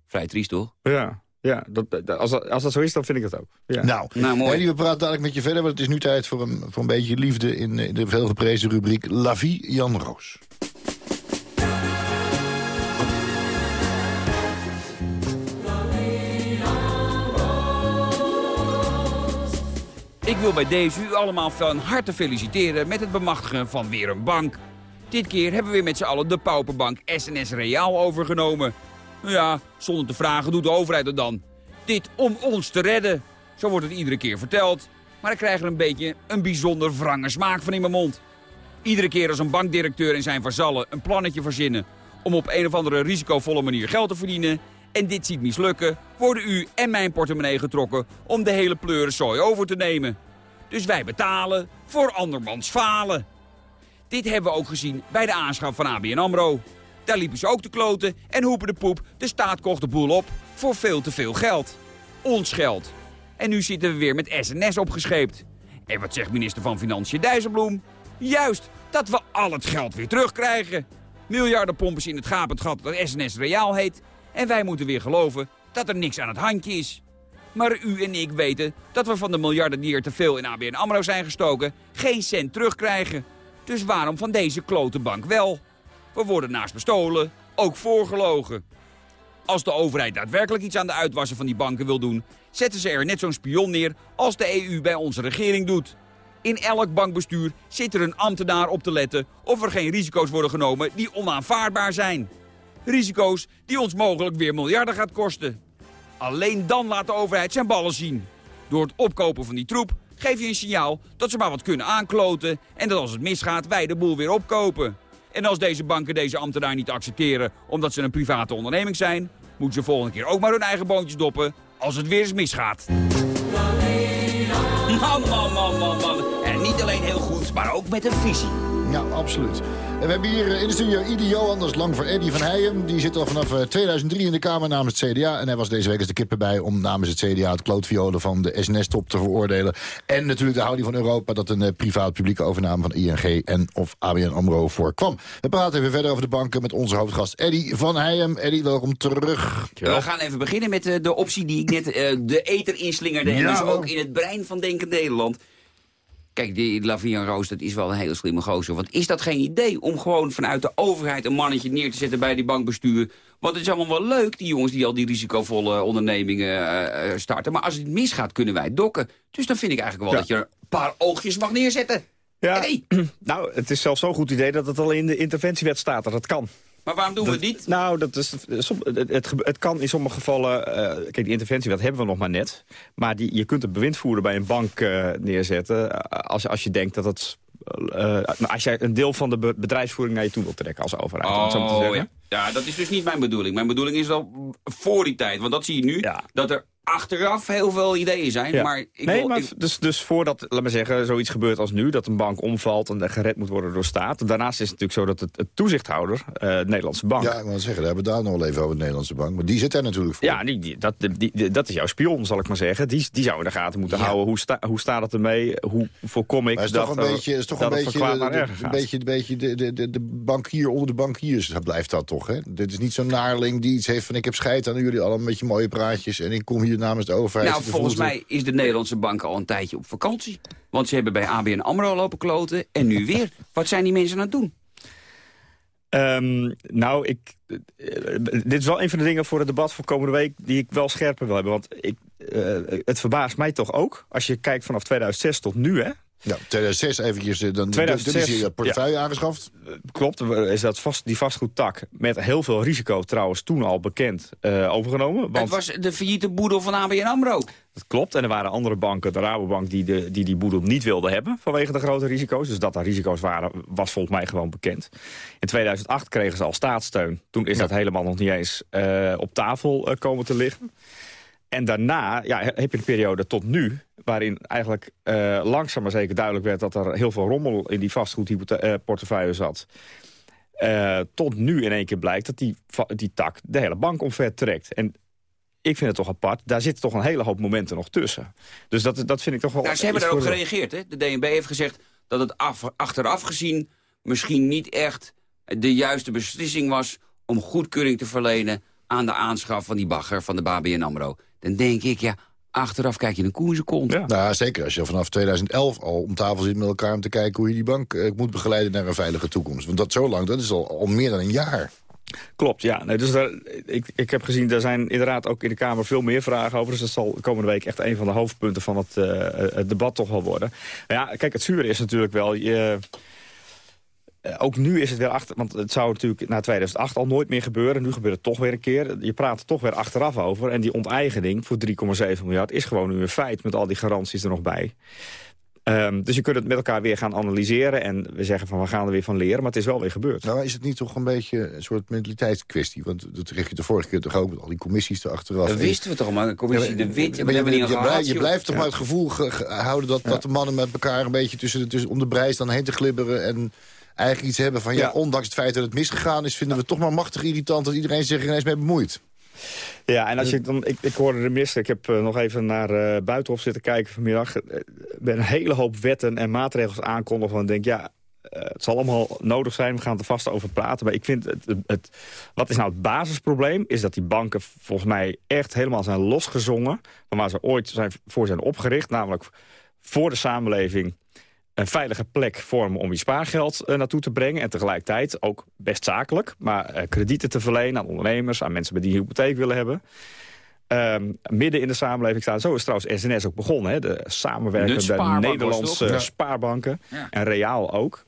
Vrij triest, toch? Ja, ja dat, dat- als, dat, als dat zo is, dan vind ik dat ook. Ja. Nou, Nou, mooi. We praten dadelijk met je verder, want het is nu tijd voor een, voor een beetje liefde in eh, de veelgeprezen rubriek La Vie Jan Roos. Ik wil bij deze u allemaal van harte feliciteren met het bemachtigen van weer een bank. Dit keer hebben we weer met z'n allen de pauperbank SNS Reaal overgenomen. Nou ja, zonder te vragen doet de overheid het dan. Dit om ons te redden. Zo wordt het iedere keer verteld. Maar ik krijg er een beetje een bijzonder wrange smaak van in mijn mond. Iedere keer als een bankdirecteur en zijn vazallen een plannetje verzinnen... om op een of andere risicovolle manier geld te verdienen... en dit ziet mislukken, worden u en mijn portemonnee getrokken... om de hele pleurensooi over te nemen. Dus wij betalen voor andermans falen. Dit hebben we ook gezien bij de aanschaf van ABN AMRO. Daar liepen ze ook te kloten en hoepen de poep. De staat kocht de boel op voor veel te veel geld. Ons geld. En nu zitten we weer met SNS opgescheept. En wat zegt minister van Financiën Dijsselbloem? Juist, dat we al het geld weer terugkrijgen. Miljarden pompers in het gapend gat dat SNS Reaal heet. En wij moeten weer geloven dat er niks aan het handje is. Maar u en ik weten dat we van de miljarden die er te veel in ABN AMRO zijn gestoken... geen cent terugkrijgen. Dus waarom van deze klote bank wel? We worden naast bestolen ook voorgelogen. Als de overheid daadwerkelijk iets aan de uitwassen van die banken wil doen... zetten ze er net zo'n spion neer als de EU bij onze regering doet. In elk bankbestuur zit er een ambtenaar op te letten... of er geen risico's worden genomen die onaanvaardbaar zijn. Risico's die ons mogelijk weer miljarden gaat kosten. Alleen dan laat de overheid zijn ballen zien. Door het opkopen van die troep geef je een signaal dat ze maar wat kunnen aankloten... en dat als het misgaat wij de boel weer opkopen. En als deze banken deze ambtenaar niet accepteren omdat ze een private onderneming zijn... moeten ze volgende keer ook maar hun eigen boontjes doppen als het weer eens misgaat. En niet alleen heel goed, maar ook met een visie. Ja, absoluut. En we hebben hier eh, in de studio Idi Johan, is lang voor Eddie van Heijem. Die zit al vanaf eh, 2003 in de Kamer namens het CDA. En hij was deze week eens de kippen bij om namens het CDA het klootviolen van de SNS-top te veroordelen. En natuurlijk de houding van Europa dat een eh, privaat-publieke overname van ING en of ABN AMRO voorkwam. We praten even verder over de banken met onze hoofdgast Eddie van Heijem. Eddie, welkom terug. We gaan even beginnen met eh, de optie die ik net eh, de eter inslingerde. En Ja, dus ook in het brein van Denkend Nederland. Kijk, die Lavian Roos, dat is wel een hele slimme gozer. Want is dat geen idee om gewoon vanuit de overheid een mannetje neer te zetten bij die bankbestuur? Want het is allemaal wel leuk, die jongens die al die risicovolle ondernemingen eh, eh, starten. Maar als het misgaat, kunnen wij dokken. Dus dan vind ik eigenlijk wel Ja. dat je er een paar oogjes mag neerzetten. Ja, Hey, nou, het is zelfs zo'n goed idee dat het al in de interventiewet staat dat het kan. Maar waarom doen we het niet? Nou, dat is, het, het, het kan in sommige gevallen... eh, kijk, die interventiewet hebben we nog maar net. Maar die, je kunt een bewindvoerder bij een bank eh, neerzetten... eh, als, als je denkt dat het... als jij een deel van de be- bedrijfsvoering naar je toe wilt trekken als overheid. om het zo te Oh, zeggen. ja. Ja, dat is dus niet mijn bedoeling. Mijn bedoeling is al voor die tijd. Want dat zie je nu, Ja. dat er achteraf heel veel ideeën zijn. Ja. Maar ik nee, wil, maar ik- dus, dus voordat, laat maar zeggen, zoiets gebeurt als nu... dat een bank omvalt en gered moet worden door staat... daarnaast is het natuurlijk zo dat het, het toezichthouder, eh, de Nederlandse bank... Ja, ik wil zeggen, daar hebben we daar nog wel even over de Nederlandse bank. Maar die zit daar natuurlijk voor. Ja, die, die- dat, die, die- dat is jouw spion, zal ik maar zeggen. Die, die zou in de gaten moeten Ja. houden. Hoe, sta, hoe staat het ermee? Hoe voorkom ik Maar het is dat, toch een er- beetje, is toch dat een het beetje, de, naar de- erger een gaat? beetje, een beetje de, de, de, de bankier onder de bankiers dat blijft dat toch, hè? Dit is niet zo'n naarling die iets heeft van ik heb scheid aan jullie allemaal met je mooie praatjes en ik kom hier namens de overheid. nou, volgens mij is de Nederlandse bank al een tijdje op vakantie. Want ze hebben bij ABN AMRO lopen kloten en nu weer. Wat zijn die mensen aan het doen? Ehm, nou, ik, eh, dit is wel een van de dingen voor het debat voor komende week... die ik wel scherper wil hebben. Want ik, eh, het verbaast mij toch ook, als je kijkt vanaf 2006 tot nu... Hè, Ja, 2006 eventjes, eh, dan 2006, dan is je portefeuille aangeschaft. Klopt, is dat vast, die vastgoedtak met heel veel risico trouwens toen al bekend eh, overgenomen. Want Het was de failliete boedel van ABN AMRO. Dat klopt. En er waren andere banken, de Rabobank, die de, die, die boedel niet wilden hebben vanwege de grote risico's. Dus dat er risico's waren, was volgens mij gewoon bekend. In 2008 kregen ze al staatssteun. Toen is dat helemaal nog niet eens eh, op tafel eh, komen te liggen. En daarna ja, heb je een periode tot nu... waarin eigenlijk eh, langzaam maar zeker duidelijk werd... dat er heel veel rommel in die vastgoedportefeuille zat. Eh, tot nu in één keer blijkt dat die, die tak de hele bank omver trekt. En ik vind het toch apart. Daar zitten toch een hele hoop momenten nog tussen. Dus dat, dat vind ik toch wel... Nou, ze hebben iets daar ook voor de- gereageerd. Hè? De DNB heeft gezegd, dat het af, achteraf gezien misschien niet echt de juiste beslissing was... om goedkeuring te verlenen aan de aanschaf van die bagger van de BABN AMRO. Dan denk ik, ja, achteraf kijk je een koe in zijn kont. Ja. Nou, zeker als je vanaf 2011 al om tafel zit met elkaar... om te kijken hoe je die bank eh, moet begeleiden naar een veilige toekomst. Want dat zo lang, dat is al, al meer dan een jaar. Klopt, ja. Nee, dus daar, ik, ik heb gezien, er zijn inderdaad ook in de Kamer veel meer vragen over. Dus dat zal komende week echt een van de hoofdpunten van het, eh, het debat toch wel worden. Maar ja, kijk, het zure is natuurlijk wel... Je, eh, ook nu is het weer achter, want het zou natuurlijk na 2008 al nooit meer gebeuren. Nu gebeurt het toch weer een keer. Je praat er toch weer achteraf over. En die onteigening voor 3,7 miljard is gewoon nu een feit... met al die garanties er nog bij. Um, dus je kunt het met elkaar weer gaan analyseren. En we zeggen van we gaan er weer van leren. Maar het is wel weer gebeurd. Nou is het niet toch een beetje een soort mentaliteitskwestie? Want dat richt je de vorige keer toch ook met al die commissies erachteraf. Dat wisten we toch maar. De commissie ja, de Wit. Maar, je, je, blijft, je, blijft toch maar het gevoel houden dat, dat de mannen met elkaar een beetje tussen, tussen om de brijs dan heen te glibberen. En eigenlijk iets hebben van, ja, ondanks het feit dat het misgegaan is... vinden we het toch maar machtig irritant dat iedereen zich ineens mee bemoeit. Ja, en als je dan, ik, ik hoorde de minister, ik heb uh, nog even naar uh, Buitenhof zitten kijken vanmiddag. Uh, ben een hele hoop wetten en maatregels aankondigen. En denk, ja, het zal allemaal nodig zijn, we gaan er vast over praten. Maar ik vind, het, het, het, wat is nou het basisprobleem? Is dat die banken volgens mij echt helemaal zijn losgezongen... van waar ze ooit zijn, voor zijn opgericht. Namelijk voor de samenleving een veilige plek vormen om je spaargeld uh, naartoe te brengen. En tegelijkertijd ook best zakelijk. Maar uh, kredieten te verlenen aan ondernemers, aan mensen die een hypotheek willen hebben. Um, midden in de samenleving staan. Zo is trouwens SNS ook begonnen. Hè? De samenwerkende Nederlandse ja. spaarbanken. Ja. En Reaal ook.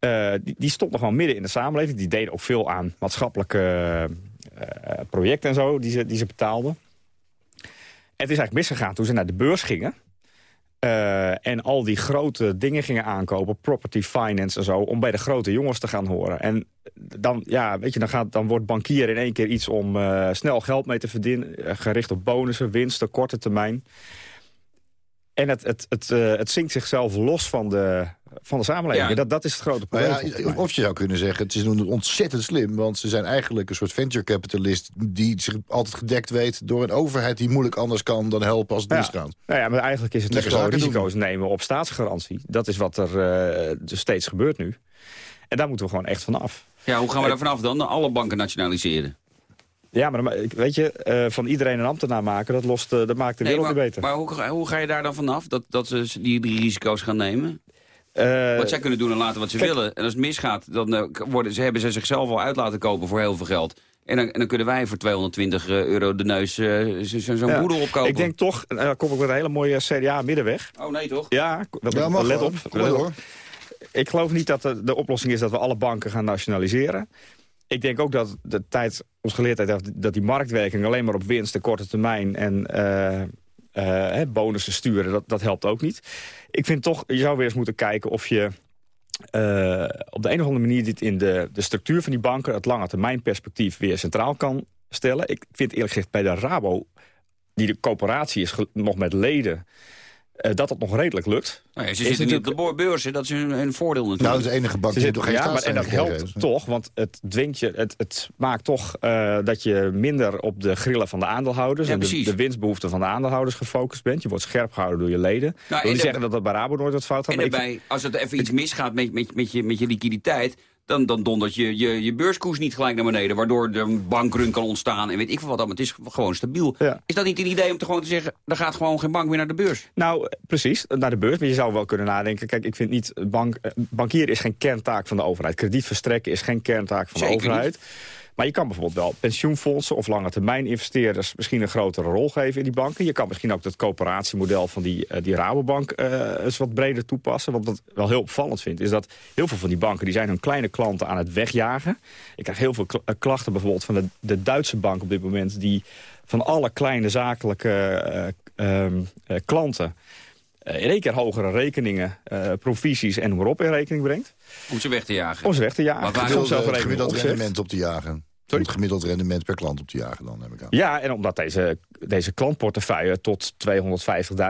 Uh, die, die stonden gewoon midden in de samenleving. Die deden ook veel aan maatschappelijke projecten en zo die ze, die ze betaalden. En het is eigenlijk misgegaan toen ze naar de beurs gingen. Uh, en al die grote dingen gingen aankopen, property finance en zo... om bij de grote jongens te gaan horen. En dan, ja, weet je, dan, gaat, dan wordt bankier in één keer iets om uh, snel geld mee te verdienen... Uh, gericht op bonussen, winsten, korte termijn. En het, het, het, het zingt zichzelf los van de, van de samenleving. Ja. Dat, dat is het grote probleem. Ja, of je zou kunnen zeggen, het is ontzettend slim... want ze zijn eigenlijk een soort venture capitalist... die zich altijd gedekt weet door een overheid... die moeilijk anders kan dan helpen als het ja. misgaat. Nou ja, maar eigenlijk is het dus gewoon risico's doen. nemen op staatsgarantie. Dat is wat er uh, dus steeds gebeurt nu. En daar moeten we gewoon echt vanaf. Ja, hoe gaan we daar vanaf dan? Alle banken nationaliseren? Ja, maar weet je, uh, van iedereen een ambtenaar maken, dat, lost, uh, dat maakt de wereld nee, maar, beter. Maar hoe, hoe, ga je daar dan vanaf, dat, dat ze die, die risico's gaan nemen? Uh, wat zij kunnen doen en laten wat ze kijk, willen. En als het misgaat, dan uh, worden, ze, hebben ze zichzelf al uit laten kopen voor heel veel geld. En dan, en dan kunnen wij voor 220 euro de neus uh, zo'n zo ja, boedel opkopen. Ik denk toch, dan kom ik met een hele mooie CDA-middenweg. Oh nee, toch? Ja, dat, ja mag let op. Kom let op. Ik geloof niet dat de, de oplossing is dat we alle banken gaan nationaliseren. Ik denk ook dat de tijd ons geleerd heeft dat die marktwerking alleen maar op winst, de korte termijn en uh, bonussen sturen, dat, dat helpt ook niet. Ik vind toch, je zou weer eens moeten kijken of je uh, op de een of andere manier dit in de, de structuur van die banken, het lange termijn perspectief weer centraal kan stellen. Ik vind eerlijk gezegd bij de Rabo, die de coöperatie is nog met leden, uh, dat het nog redelijk lukt. Nou ja, ze zitten niet op de beurs, dat is hun, hun voordeel natuurlijk. Nou, dat is de enige bank die zit, toch geen ja, maar, En dat helpt toch, want het dwingt je, het, het maakt toch uh, dat je minder op de grillen van de aandeelhouders... Ja, en de, de, winstbehoeften van de aandeelhouders gefocust bent. Je wordt scherp gehouden door je leden. Nou, wil niet zeggen dat dat bij Rabo nooit wat fout gaat. En daarbij, als het even iets misgaat met, met, met, je, met je liquiditeit dan, dan dondert je, je je beurskoers niet gelijk naar beneden... waardoor er een bankrun kan ontstaan en weet ik veel wat. Maar het is gewoon stabiel. Ja. Is dat niet een idee om te gewoon te zeggen... er gaat gewoon geen bank meer naar de beurs? Nou, precies, naar de beurs. Maar je zou wel kunnen nadenken... kijk, ik vind niet... Bank, bankier is geen kerntaak van de overheid. Krediet verstrekken is geen kerntaak van Zeker de overheid. Niet. Maar je kan bijvoorbeeld wel pensioenfondsen of lange termijn investeerders misschien een grotere rol geven in die banken. Je kan misschien ook het coöperatiemodel van die, uh, die Rabobank uh, eens wat breder toepassen. Want wat ik wel heel opvallend vind is dat heel veel van die banken die zijn hun kleine klanten aan het wegjagen. Ik krijg heel veel klachten bijvoorbeeld van de, de Duitse bank op dit moment die van alle kleine zakelijke uh, um, klanten in één keer hogere rekeningen, uh, provisies en noem maar op in rekening brengt. Om ze weg te jagen? Om ze weg te jagen. Maar zelf rendement op te jagen? Sorry? Het gemiddeld rendement per klant op te jagen dan, heb ik aan. Ja, en omdat deze, deze klantportefeuille tot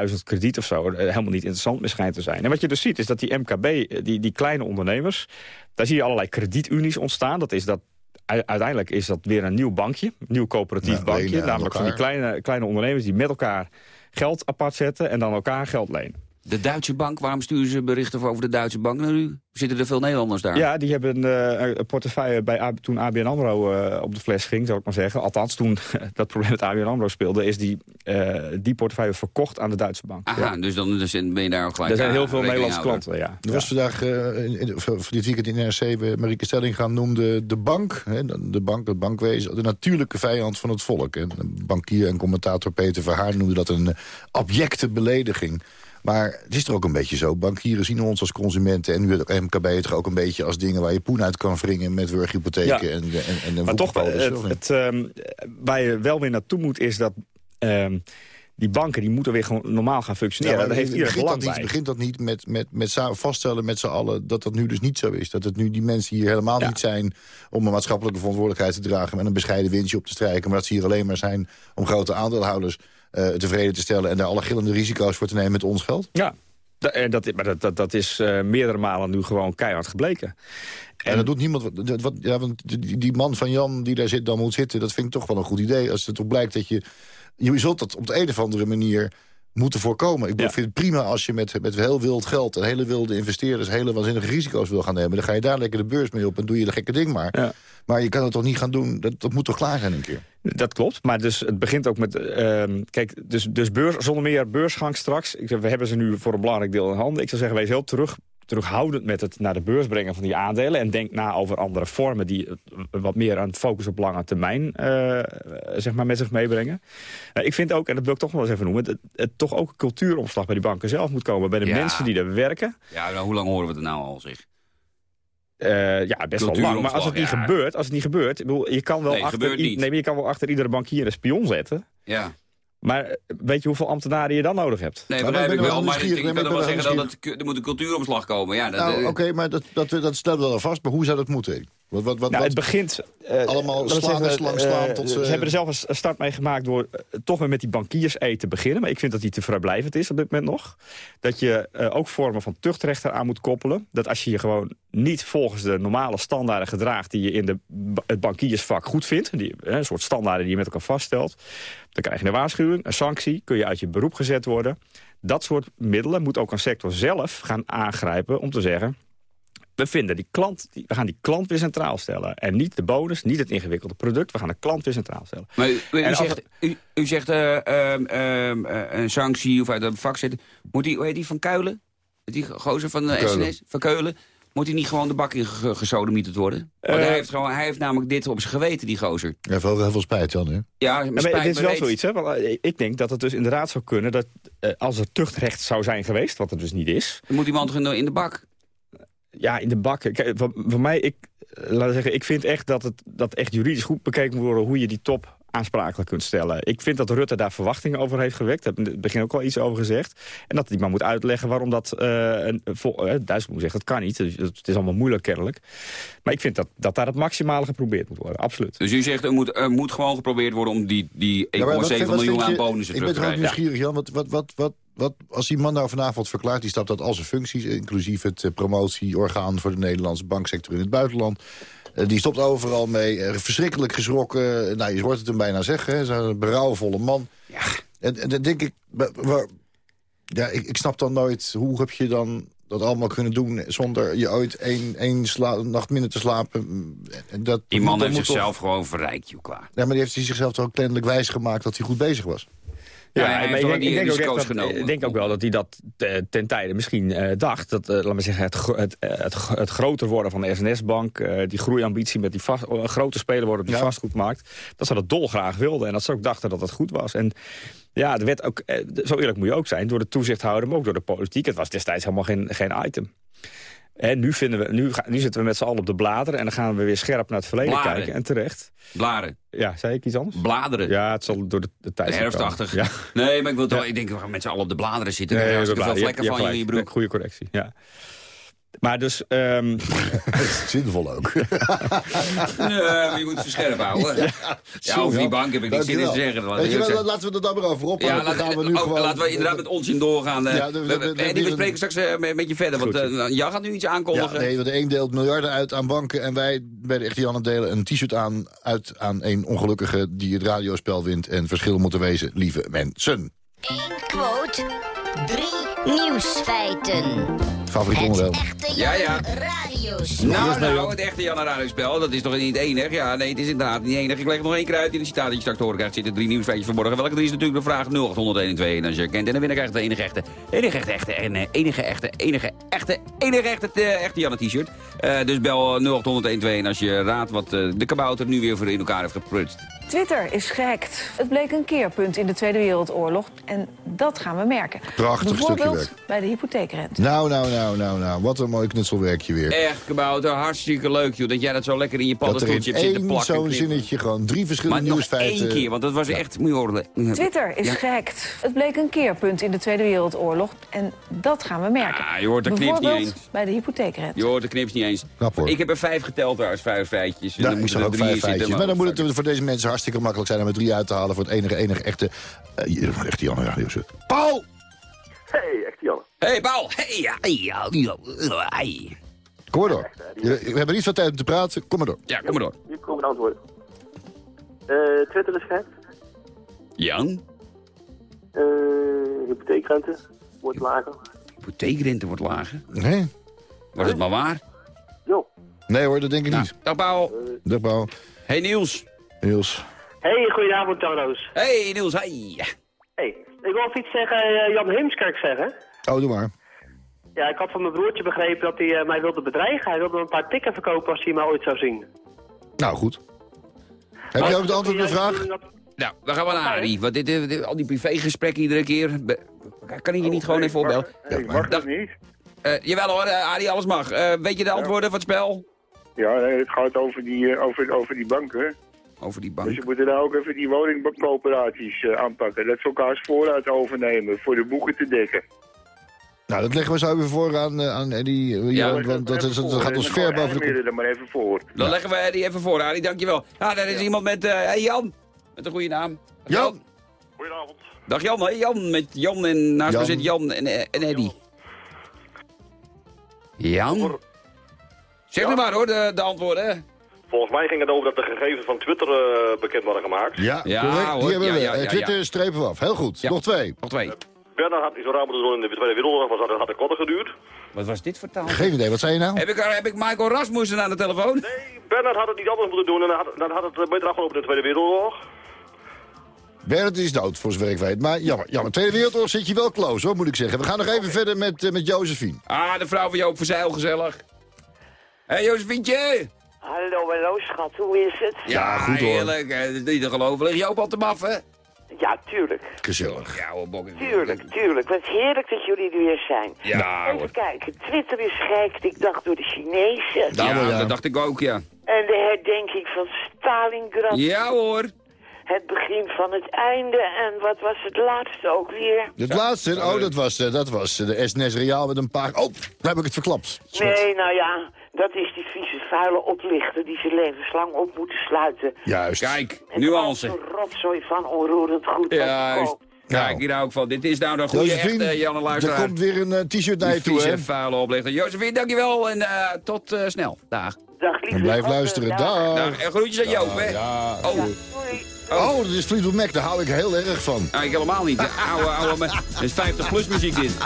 250.000 krediet of zo... helemaal niet interessant meer schijnt te zijn. En wat je dus ziet is dat die MKB, die, die kleine ondernemers... daar zie je allerlei kredietunies ontstaan. Dat is dat uiteindelijk is dat weer een nieuw bankje, een nieuw coöperatief ja, bankje. Namelijk van die kleine, kleine ondernemers die met elkaar geld apart zetten en dan elkaar geld lenen. De Duitse bank, waarom sturen ze berichten over de Duitse bank naar u? Zitten er veel Nederlanders daar? Ja, die hebben eh, een portefeuille bij, A- toen ABN AMRO eh, op de fles ging, zou ik maar zeggen. Althans, toen dat probleem met ABN AMRO speelde... is die, eh, die portefeuille verkocht aan de Duitse bank. Aha, Ja. dus dan dus ben je daar ook gelijk Er zijn heel veel Nederlandse klanten, ja. Er was vandaag, eh, in, in- voor dit weekend in NRC, Marieke Stellinga noemde de bank, hè, de bank, het bankwezen, de natuurlijke vijand van het volk. En bankier en commentator Peter Verhaar noemde dat een abjecte belediging. Maar het is er ook een beetje zo. Bankieren zien ons als consumenten en nu het MKB het ook een beetje als dingen waar je poen uit kan wringen met wurghypotheken Ja. en, en, en Maar toch, woekerpolis. het, het, ehm, waar je wel weer naartoe moet, is dat... ehm, die banken die moeten weer gewoon normaal gaan functioneren. Ja, Daar heeft iedereen begint, belang dat niet, begint dat niet met, met, met vaststellen met z'n allen dat dat nu dus niet zo is? Dat het nu die mensen hier helemaal niet zijn om een maatschappelijke verantwoordelijkheid te dragen... met een bescheiden winstje op te strijken. Maar dat ze hier alleen maar zijn om grote aandeelhouders tevreden te stellen... en daar alle gillende risico's voor te nemen met ons geld? Ja, en dat, maar dat, dat, dat is eh, meerdere malen nu gewoon keihard gebleken. En, dat doet niemand. Wat, ja, want die, die man van Jan die daar zit, dan moet zitten, dat vind ik toch wel een goed idee. Als het toch blijkt dat je. Je zult dat op de een of andere manier moeten voorkomen. Ik vind het prima als je met, met heel wild geld... en hele wilde investeerders hele waanzinnige risico's wil gaan nemen. Dan ga je daar lekker de beurs mee op en doe je de gekke ding maar. Maar je kan het toch niet gaan doen? Dat, dat moet toch klaar zijn een keer? Dat klopt, maar dus het begint ook met... ehm, kijk, dus, dus beurs, zonder meer beursgang straks. Ik, zeg, we hebben ze nu voor een belangrijk deel in handen. Ik zou zeggen, wees heel terug, terughoudend met het naar de beurs brengen van die aandelen. En denk na over andere vormen die wat meer aan het focus op lange termijn eh, zeg maar met zich meebrengen. Eh, ik vind ook, en dat wil ik toch wel eens even noemen... het, het toch ook een cultuuromslag bij die banken zelf moet komen. Bij de Ja. mensen die er werken. Ja, nou, hoe lang horen we het nou al, zeg? Eh, ja, best wel lang. Maar als het niet ja. gebeurt, als het niet gebeurt, ik bedoel, je kan wel Nee, achter nee, je kan wel achter iedere bankier een spion zetten. Ja. Maar eh, weet je hoeveel ambtenaren je dan nodig hebt? Nee, begrijp ik wel, wel maar ik, er ik wel zeggen dat het, er moet een cultuuromslag komen. Ja, dat, Nou, eh, oké, maar dat, dat, dat stellen we wel vast. Maar hoe zou dat moeten? Wat, wat, wat, Nou, het begint... eh, allemaal slaan en zeggen, slang eh, slaan tot Ze ze- hebben er zelf een start mee gemaakt door toch weer met die bankiers te beginnen. Maar ik vind dat die te vrijblijvend is op dit moment nog. Dat je eh, ook vormen van tuchtrechter aan moet koppelen. Dat als je je gewoon niet volgens de normale standaarden gedraagt... die je in de, het bankiersvak goed vindt... Die, een soort standaarden die je met elkaar vaststelt... dan krijg je een waarschuwing, een sanctie... kun je uit je beroep gezet worden. Dat soort middelen moet ook een sector zelf gaan aangrijpen om te zeggen... We vinden die klant, die, we gaan die klant weer centraal stellen. En niet de bonus, niet het ingewikkelde product. We gaan de klant weer centraal stellen. Maar u, zegt, u, u zegt eh, ehm, ehm, eh, een sanctie of uit het vak zitten. Moet die, hoe heet die van Kuilen? Die gozer van de Keulen. SNS? Van Keulen? Moet hij niet gewoon de bak in ge- gesodemieterd worden? Want Eh, hij, heeft gewoon, hij heeft namelijk dit op zijn geweten, die gozer. Ja, heeft wel heel veel spijt, Jan. Hè? Ja, maar spijt dit is wel zoiets, hè? Want, eh, ik denk dat het dus inderdaad zou kunnen... dat eh, als er tuchtrecht zou zijn geweest, wat het dus niet is... Dan moet die man toch in de, bak? Ja, in de bak. Kijk, voor, voor mij, ik, laten we zeggen, ik vind echt dat het dat echt juridisch goed bekeken moet worden... hoe je die top aansprakelijk kunt stellen. Ik vind dat Rutte daar verwachtingen over heeft gewekt. Daar heb ik in het begin ook al iets over gezegd. En dat hij maar moet uitleggen waarom dat... eh een, vol, eh, Duitsland moet zeggen, dat kan niet. Dus Het is allemaal moeilijk kennelijk. Maar ik vind dat, dat daar het maximale geprobeerd moet worden. Absoluut. Dus u zegt, er moet, er moet gewoon geprobeerd worden om die, die 1,7 Ja, maar wat vind- wat miljoen aan bonussen Ik terug ben te krijgen. nieuwsgierig, Jan. Wat, wat, wat, wat, wat, als die man nou vanavond verklaart... die stapt uit al zijn functies... inclusief het eh, promotieorgaan voor de Nederlandse banksector in het buitenland... Eh, die stopt overal mee. eh, verschrikkelijk geschrokken. nou, je hoort het hem bijna zeggen. hè, Zo'n berouwvolle man. Ja. En, en dan denk ik... wa- wa- ja, ik, ik snap dan nooit... hoe heb je dan dat allemaal kunnen doen... zonder je ooit één, één nacht minder te slapen? En Dat, Die man heeft zichzelf gewoon verrijkt, toch- Ja, maar die heeft hij zichzelf toch ook kennelijk wijsgemaakt... dat hij goed bezig was. Ja, ik denk, die ik denk ook dat- ik denk ook wel dat hij dat eh, ten tijde misschien eh, dacht. Dat, eh, laat maar zeggen, het, het, het, gro- het groter worden van de SNS-bank... die groeiambitie met die vast, grote speler worden op die Ja. vastgoedmarkt... dat ze dat dolgraag wilden en dat ze ook dachten dat het goed was. En ja, er werd ook, zo eerlijk moet je ook zijn... door de toezichthouder, maar ook door de politiek. Het was destijds helemaal geen, geen item. En nu, vinden we, nu, nu zitten we met z'n allen op de bladeren... en dan gaan we weer scherp naar het verleden Bladeren. kijken. En terecht. Blaren, Ja, zei ik iets anders? bladeren. Ja, het zal door de, de tijd... Herfstachtig. Ja. Nee, maar ik wil toch, ik denk, we gaan met z'n allen op de bladeren zitten. Nee, er veel. Je vlekken hebt- van je je in je broek. Goede correctie, ja. Maar dus... ehm, Zinvol ook. Nee, maar je moet het verscherp houden. Ja, over die bank heb ik niks zin in te zeggen. Weet je wel, laten we er dan maar over op. Ja, dan laat- gaan we nu oh, gewoon... laten we inderdaad met onzin doorgaan. eh. Ja, we- we- We- we- we- Eddie, we spreken straks eh, met met je verder. Want eh, Jan gaat nu iets aankondigen. Ja, nee, want de een deelt miljarden uit aan banken... en wij bij de Echte Janne delen een t-shirt aan... uit aan een ongelukkige die het radiospel wint... en verschil moeten wezen, lieve mensen. Eén quote, Drie nieuwsfeiten. Favoriet onderdeel. Echte Ja, ja. radiospel. Nou, nou, het echte Jan Radiospel, dat is toch niet enig? Ja, nee, het is inderdaad niet enig. Ik leg nog één keer uit in de citaat dat je straks te horen krijgt. Zitten drie nieuwsfeitjes vanmorgen. Welke drie is natuurlijk de vraag 0801 en als je kent. En dan winnaar krijgt de enige echte, enige echte, echte, en, eh, enige echte, enige echte, enige echte, eh, echte Janne t-shirt. Eh, dus bel 0801 en als je raadt wat eh, de kabouter nu weer voor in elkaar heeft geprutst. Twitter is gehackt. Het bleek een keerpunt in de Tweede Wereldoorlog. En dat gaan we merken. Prachtig stukje Bijvoorbeeld werk. bij de hypotheekrente. Nou, nou, nou, nou, nou. Wat een mooi knutselwerkje weer. Echt, kabouter, hartstikke leuk, joh. Dat jij dat zo lekker in je Dat er in paddenstoeltje hebt zitten één plakken. zo'n zinnetje gewoon drie Maar verschillende nog nieuwsfeiten. één keer, want dat was echt... Moet je horen. Twitter is Ja. gehackt. Het bleek een keerpunt in de Tweede Wereldoorlog. En dat gaan we merken. Ah, je hoort de knips niet eens. bij de hypotheekrente. Je hoort de knips niet eens. Knap, hoor. Ik heb er vijf geteld trouwens, vijf feitjes. En Ja, dan ik er ook drie vijf feitjes. Maar dan moet het voor deze mensen hartstikke makkelijk zijn om er drie uit te halen voor het enige, enige echte, eh, echte Janne Radio Show. Paul! Hey, echt Jan. Hey Paul! Hey, ja. Kom maar door. Je- We hebben niet veel tijd om te praten. Kom maar door. Ja, kom maar door. Hier komen de antwoorden. Eh Twitter is gehackt. Jan? Eh hypotheekrente wordt lager. Hypotheekrente wordt lager. Nee? Was het maar waar? Jo. Nee hoor, dat denk ik niet. Dag Paul. Dag Paul. Hey Niels. Niels. Hey, goedenavond Tono's. Hey Niels, hey. Hey, ik wil even iets zeggen, eh, Jan Heemskerk zeggen. Oh, doe maar. Ja, ik had van mijn broertje begrepen dat hij eh, mij wilde bedreigen. Hij wilde een paar tikken verkopen als hij mij ooit zou zien. Nou, goed. Heb je ook de antwoord op de vraag? Nou, dan gaan we naar Arie. Want dit, dit- al die privégesprekken iedere keer. Be- Kan ik je niet gewoon even opbellen? Ik mag dat niet. Eh, jawel hoor, Arie, alles mag. Eh, weet je de antwoorden van het spel? Ja, nee, het gaat over die, over, over die banken. Over die Dus bank. je moet daar ook even die woningcoöperaties eh, aanpakken. Dat ze elkaars voorraad overnemen voor de boeken te dekken. Nou, dat leggen we zo even voor aan, eh, aan Eddie. eh, Ja, want dat, is- dat gaat ons ver boven de kop. er maar even voor. Dan leggen we die even voor, Arie, dankjewel. Ja, daar is iemand met... eh hey Jan, met een goede naam. Dag Jan. Goedenavond. Dag Jan, hey Jan, met Jan en naast me Jan. zit Jan en, en Eddy. Jan? Zeg nu maar hoor, de, de antwoorden. Volgens mij ging het over dat de gegevens van Twitter eh, bekend worden gemaakt. Ja, Ja, correct. hoor. Die hebben we. ja, Eh, ja, Twitter ja. strepen we af. Heel goed. Nog twee. Nog twee. Bernard had niet zo raar moeten doen in de Tweede Wereldoorlog, was dat had het korter geduurd. Wat was dit voor taal? Geen idee. Wat zei je nou? Heb ik, heb ik Michael Rasmussen aan de telefoon? Nee, Bernard had het niet anders moeten doen en dan had, dan had het eh, beter afgelopen in de Tweede Wereldoorlog. Bernard is dood, voor zover ik weet. Maar jammer, jammer. Tweede Wereldoorlog zit je wel close, hoor, moet ik zeggen. We gaan nog even verder met, eh, met Josephine. Ah, de vrouw van Joop Verzeil, gezellig. Hé, hey, Josefientje. Hallo, hallo schat, hoe is het? Ja, goed, hoor. heerlijk. Het is niet te geloven. Lig Joop al te maffen? Ja, tuurlijk. Gezellig. Ja, hoor, bokken. Tuurlijk, tuurlijk. Wat heerlijk dat jullie er weer zijn. Ja, Even hoor. kijken, Twitter is gehackt, ik dacht door de Chinezen. Ja, Nou, ja. dat dacht ik ook, ja. En de herdenking van Stalingrad. Ja, hoor. Het begin van het einde. En wat was het laatste ook weer? Het laatste, oh, dat was, eh, dat was eh, de SNES Reaal met een paar... Oh, daar heb ik het verklapt. Nee, nou ja, dat is die vieze vuile oplichter die zijn levenslang op moeten sluiten. Juist. Kijk, En nuance. Een rotzooi van onroerend goed Juist. Kijk, hier hou ik van. Dit is nou een goede Josephine, echte Janne er luisteraar. komt weer een eh, t-shirt naar je toe, hè? vieze, vuile oplichter. Josephine, dankjewel en eh, tot eh, snel. Dag. Dag, lieve En blijf luisteren. dag. Dag. Dag. En groetjes aan Joop, hè. Ja. Oh. Doei. Oh, dat is Fleetwood Mac. Daar hou ik heel erg van. Nou, ik helemaal niet. Oude, oude, het is 50 plus muziek dit.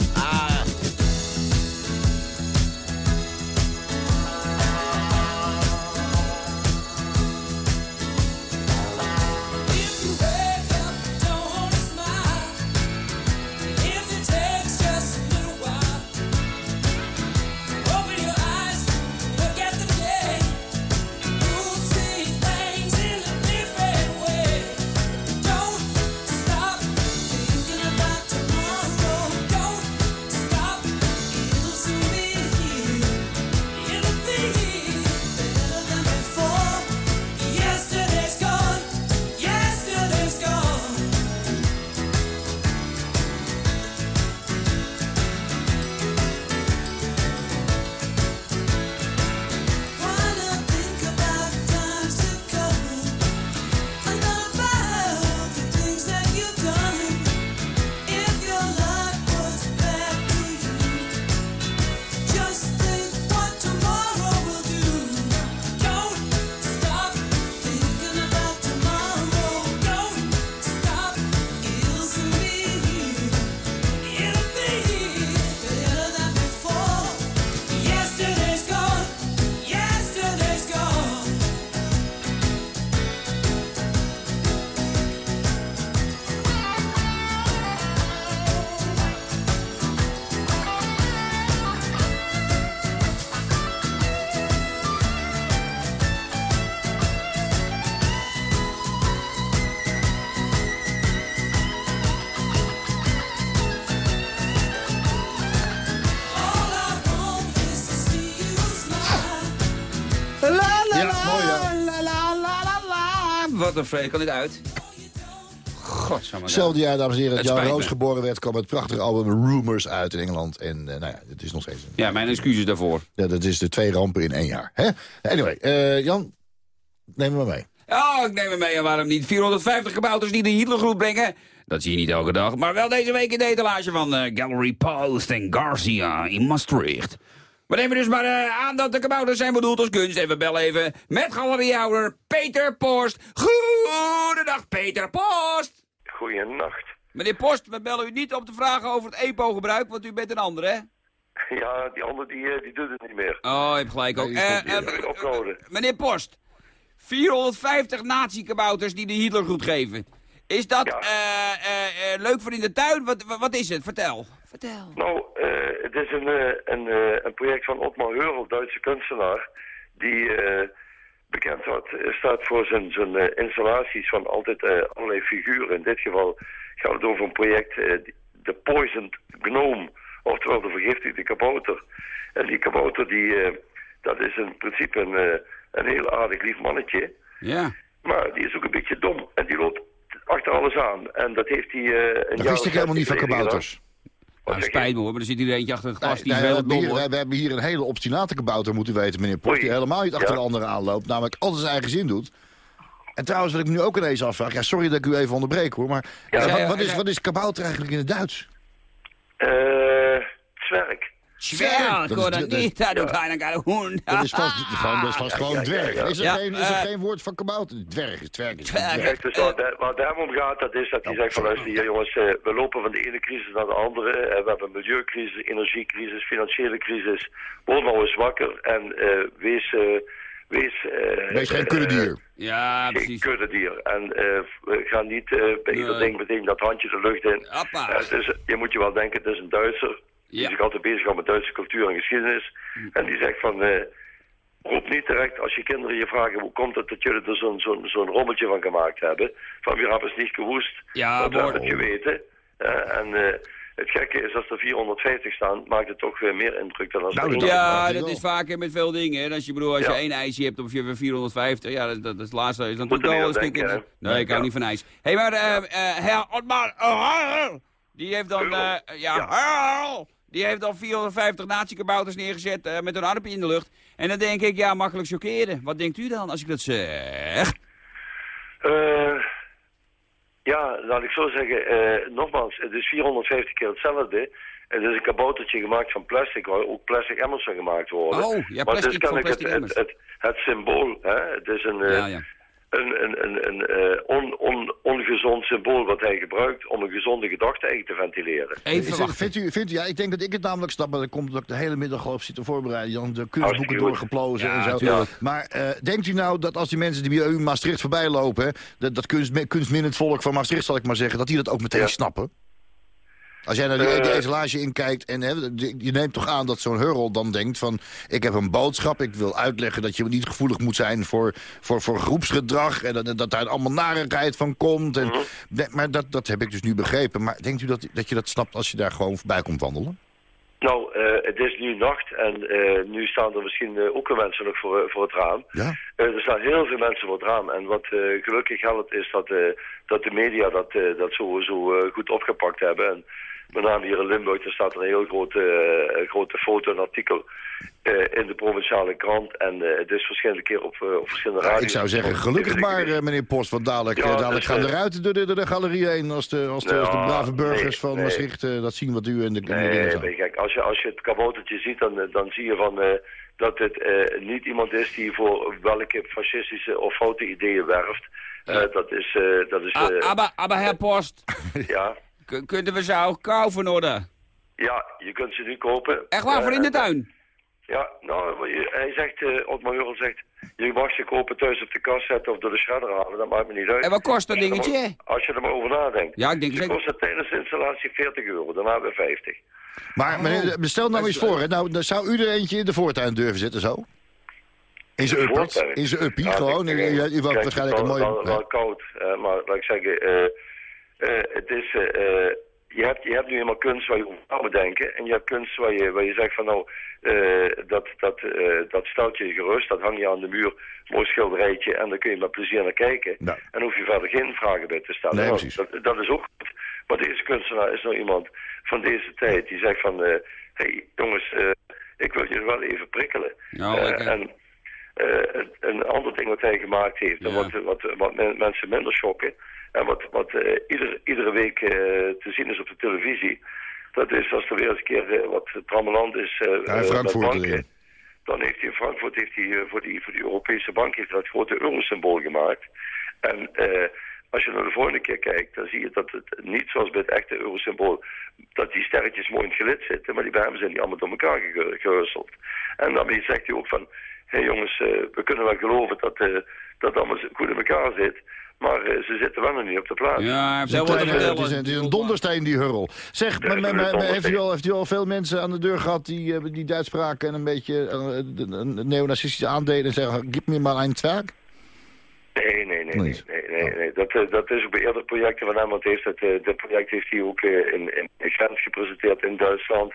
Wat een vreemd, kan dit uit? Godsamme. Hetzelfde jaar, dames en heren, dat Jan Roos me. geboren werd... kwam het prachtige album Rumors uit in Engeland. En eh, nou ja, het is nog steeds... Ja, mijn excuses daarvoor. Ja, dat is de twee rampen in één jaar. Hè? Anyway, eh, Jan, neem me maar mee. Ja, ik neem hem mee en waarom niet. 450 kabouters die de Hitlergroep brengen. Dat zie je niet elke dag. Maar wel deze week in de etalage van eh, Gallery Post en Garcia in Maastricht. We nemen dus maar eh, aan dat de kabouters zijn bedoeld als kunst. Even bellen even met galeriehouder Peter Post. Goedendag Peter Post. Goeienacht. Meneer Post, we bellen u niet om te vragen over het EPO-gebruik, want u bent een ander, hè? Ja, die andere die, eh, die doet het niet meer. Oh, je hebt gelijk ook. Eh, Die eh, ik. Meneer Post, 450 nazi-kabouters die de Hitlergroet geven. Is dat eh, eh, eh, leuk voor in de tuin? Wat, wat is het? Vertel. Vertel. Nou, eh, het is een, eh, een, eh, een project van Otmar Heurel, Duitse kunstenaar, die eh, bekend wordt, staat voor zijn, zijn installaties van altijd allerlei figuren. In dit geval gaat het over een project, de Poisoned Gnome, oftewel de vergiftigde kabouter. En die kabouter, die, eh, dat is in principe een, eh, een heel aardig lief mannetje. Ja. Maar die is ook een beetje dom en die loopt achter alles aan. En dat heeft hij eh een Dat wist ik helemaal niet van 60 spijt me hoor, maar er zit hier eentje achter het glas. Nee, die nee, we, wel hebben dom hier, hoor. we hebben hier een hele obstinate kabouter moeten weten, meneer Post. Die helemaal niet achter Ja. de anderen aanloopt. Namelijk altijd zijn eigen zin doet. En trouwens, wat ik nu ook ineens afvraag. Ja, sorry dat ik u even onderbreek hoor. Maar Ja, wat, wat, is, wat is kabouter eigenlijk in het Duits? Eh. Zwerk, Dat is- hoor, dat niet, dat doe ja. kleine geile hoen. Dat is vast, gewoon, dat is vast Ja, gewoon ja, ja, dwerg. Is er, geen, is er eh, geen woord van kabouter? Dwerg is dwerg. Is Dwerg. dus waar het hem om gaat, dat is dat hij zegt van luister hier jongens, eh, we lopen van de ene crisis naar de andere. Eh, we hebben een milieucrisis, energiecrisis, financiële crisis. Word nou eens wakker en eh, wees... eh, wees, eh, Wees geen eh, kuddedier. Ja, geen precies. kuddedier. En eh, we gaan niet eh, bij ieder ding meteen dat handje de lucht in. Eh, is, je moet je wel denken, het is een Duitser. Die Ja. zich altijd bezighoudt met Duitse cultuur en geschiedenis. En die zegt van... eh, roep niet direct als je kinderen je vragen... hoe komt het dat jullie er zo'n zo'n zo'n rommeltje van gemaakt hebben. Van wir hebben het niet gewoest. Ja, dat hoor. het geweten. Eh, en eh, het gekke is, als er 450 staan... maakt het toch weer meer indruk dan als Nou, er dat- Ja, dat is vaker met veel dingen. hè. Als je, bedoel, als Ja. je één ijsje hebt of je weer 450, ja, dat, dat is het laatste. Is natuurlijk er wel een denken, hè? Nee, ik hou Ja. niet van ijs. Hé, hey, maar Herr Otmar... die heeft dan... ja, Herr, die heeft dan 450 nazi-kabouters neergezet eh, met een armpje in de lucht. En dan denk ik, ja, makkelijk chockeren. Wat denkt u dan als ik dat zeg? Eh, ja, laat ik zo zeggen. eh, nogmaals, het is 450 keer hetzelfde. Het is een kaboutertje gemaakt van plastic, waar ook plastic emmers van gemaakt worden. Oh, ja, Maar is plastic plastic het, het, het, het symbool. Hè? Het is een, Ja, ja. Een, een, een, een eh, on, on, ongezond symbool wat hij gebruikt om een gezonde gedachte eigenlijk te ventileren. Even vindt, u, vindt u, ja, ik denk dat ik het namelijk snap, maar dat komt omdat ik de hele middag op zit te voorbereiden. Jan, de kunstboeken doorgeplozen Ja, en zo. Maar eh, denkt u nou dat als die mensen die bij u Maastricht voorbij lopen, dat, dat kunst, kunstminnend volk van Maastricht zal ik maar zeggen, dat die dat ook meteen Ja. snappen? Als jij naar die, die etalage inkijkt en hè, je neemt toch aan dat zo'n Hurl dan denkt van... ik heb een boodschap, ik wil uitleggen dat je niet gevoelig moet zijn voor, voor, voor groepsgedrag... en dat, dat daar allemaal narigheid van komt. En, Mhm. Nee, maar dat, dat heb ik dus nu begrepen. Maar denkt u dat, dat je dat snapt als je daar gewoon voorbij komt wandelen? Nou, eh, het is nu nacht en eh, nu staan er misschien ook weer mensen nog voor, voor het raam. Ja. Er staan heel veel mensen voor het raam. En wat gelukkig helpt is dat, dat de media dat, dat sowieso goed opgepakt hebben. En met name hier in Limburg, er staat een heel grote, eh, grote foto en artikel eh, in de provinciale krant. En eh, het is verschillende keer op, op verschillende radio's. ik zou zeggen, gelukkig maar, meneer Post. Want dadelijk, Ja, dadelijk dus, gaan de ruiten door de, door de galerie heen... als de, als de, als de brave burgers nee, van nee. Maastricht dat zien wat u en de, de dingen Nee, nee, kijk, als je, als je het kaboutertje ziet, dan, dan zie je van, eh, dat het eh, niet iemand is die voor welke fascistische of foute ideeën werft. Eh, dat is... eh, dat is Ah, aber, aber Herr Post, ja, k- kunnen we ze ook kaufen orde? ja, je kunt ze nu kopen. Echt waar, voor in de Eh, tuin? Ja, nou, je- hij zegt, eh Otmar Hurel zegt, je mag ze kopen thuis op de kast zetten of door de shredder halen, dat maakt me niet uit. En wat kost dat Als je maar- dingetje? Als je er maar over nadenkt. Ja, ik denk Ze zeker- kosten tijdens de installatie 40 euro, daarna weer 50. Maar meneer, stel nou eens voor, hè, nou, dan zou u er eentje in de voortuin durven zetten zo? In zijn voortuin? in zijn uppie, Ja, gewoon. kijk, U, u, u woont kijk, waarschijnlijk een het is mooie... wel, koud, eh, maar laat ik zeggen, eh, eh, het is, eh, eh, je, hebt, je hebt nu eenmaal kunst waar je over na moet denken. En je hebt kunst waar je, waar je zegt van nou, eh, dat, dat, eh, dat stelt je gerust. Dat hang je aan de muur, mooi schilderijtje. En dan kun je met plezier naar kijken. En hoef je verder geen vragen bij te stellen. Nee, Nou, dat, dat is ook goed. Maar deze kunstenaar is nou iemand van deze tijd. Die zegt van, hé hey, jongens, eh, ik wil je wel even prikkelen. Nou, Eh, en eh, een, ander ding wat hij gemaakt heeft, en wat, wat, wat men- mensen minder schokken, en wat, wat eh, ieder, iedere week eh, te zien is op de televisie, dat is als er weer eens een keer eh, wat trammeland is eh, Ja, eh, met Frankfurt banken, erin. dan heeft hij in Frankfurt heeft hij, eh, voor, die, voor die Europese bank heeft hij dat grote eurosymbool gemaakt. En eh, als je naar de volgende keer kijkt, dan zie je dat het niet zoals bij het echte eurosymbool, dat die sterretjes mooi in het gelid zitten, maar die bij hem zijn die allemaal door elkaar ge- gehusteld. En daarmee zegt hij ook van, hé hey jongens, eh, we kunnen wel geloven dat eh, dat allemaal goed in elkaar zit, maar eh, ze zitten wel nog niet op de plaats. Ja, Het is een kleine- het is een- het is een dondersteen, die hurrel. Zeg, maar, maar- maar- maar heeft, u al, heeft u al veel mensen aan de deur gehad die, eh, die Duits spraken... en een beetje een neonazistische aandelen en zeggen... gib me maar een twerk? Nee, nee, nee, nee, nee, nee, nee. Dat, dat is ook bij eerdere projecten van hem, want heeft het, eh, dit project heeft hij ook in, in, in Grens gepresenteerd in Duitsland.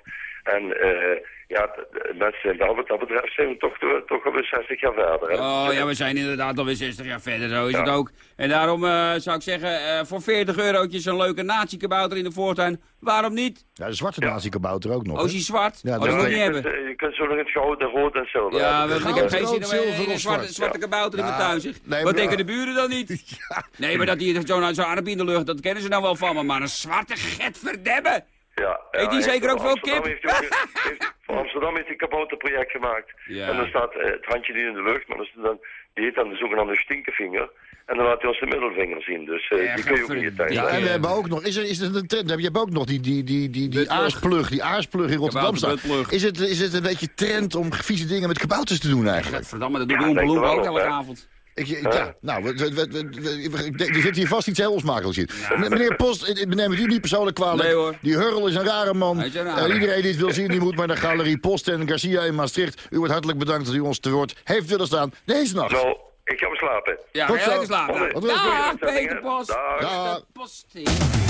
En eh, ja, mensen, daar wat dat betreft zijn we toch, toch, toch alweer 60 jaar verder. Hè? Oh ja, we zijn inderdaad alweer 60 jaar verder, zo is het ook. En daarom eh, zou ik zeggen, eh, voor 40 eurotjes een leuke nazi-kabouter in de voortuin. Waarom niet? Ja, de zwarte nazi-kabouter ook nog. Oh, is hij zwart? Ja, oh, dat moet je niet kunt, hebben. eh, je kunt zo nog in het goud en rood en zilver Ja, we- ik heb eh, geen zin in een zwarte, zwart. zwarte kabouter in mijn Ja, tuin, zeg. nee, Wat denken de buren dan niet? Nee, maar dat die zo'n zo in de lucht, dat kennen ze nou wel van me. Maar een zwarte get verdebben! Ja, Eet die ja, zeker ook veel Amsterdam kip? Heeft heeft, voor Amsterdam heeft hij een kabouterproject gemaakt. Ja. En dan staat eh, het handje niet in de lucht, maar dan, die heet dan de zogenaamde stinkevinger. En dan laat hij ons de middelvinger zien. Dus eh, Ja, die kun je ook in je tuin Ja, en we hebben ook nog, is er, is er een trend, je hebt ook nog die, die, die, die, die aarsplug, die aarsplug in Rotterdam. Kabouterplug. Is het, is het een beetje trend om vieze dingen met kabouters te doen eigenlijk? Verdamme, dat Ja, er Loompa wel ook elke avond. Ik, ja, nou, we, we, we, we- we- ik denk, er zit hier vast iets heel onsmakelijks in. Meneer Post, ik neem het u niet persoonlijk kwalijk. Nee, hoor. Die Hurl is een rare man. Een rare. Iedereen die het wil zien, die moet maar naar Galerie Post en Garcia in Maastricht. U wordt hartelijk bedankt dat u ons te woord heeft willen staan deze nacht. Nou, ik ga weer slapen. Ja, Goed ga zo. slapen. Dag, zeggen? Peter Post. Dag. Postie.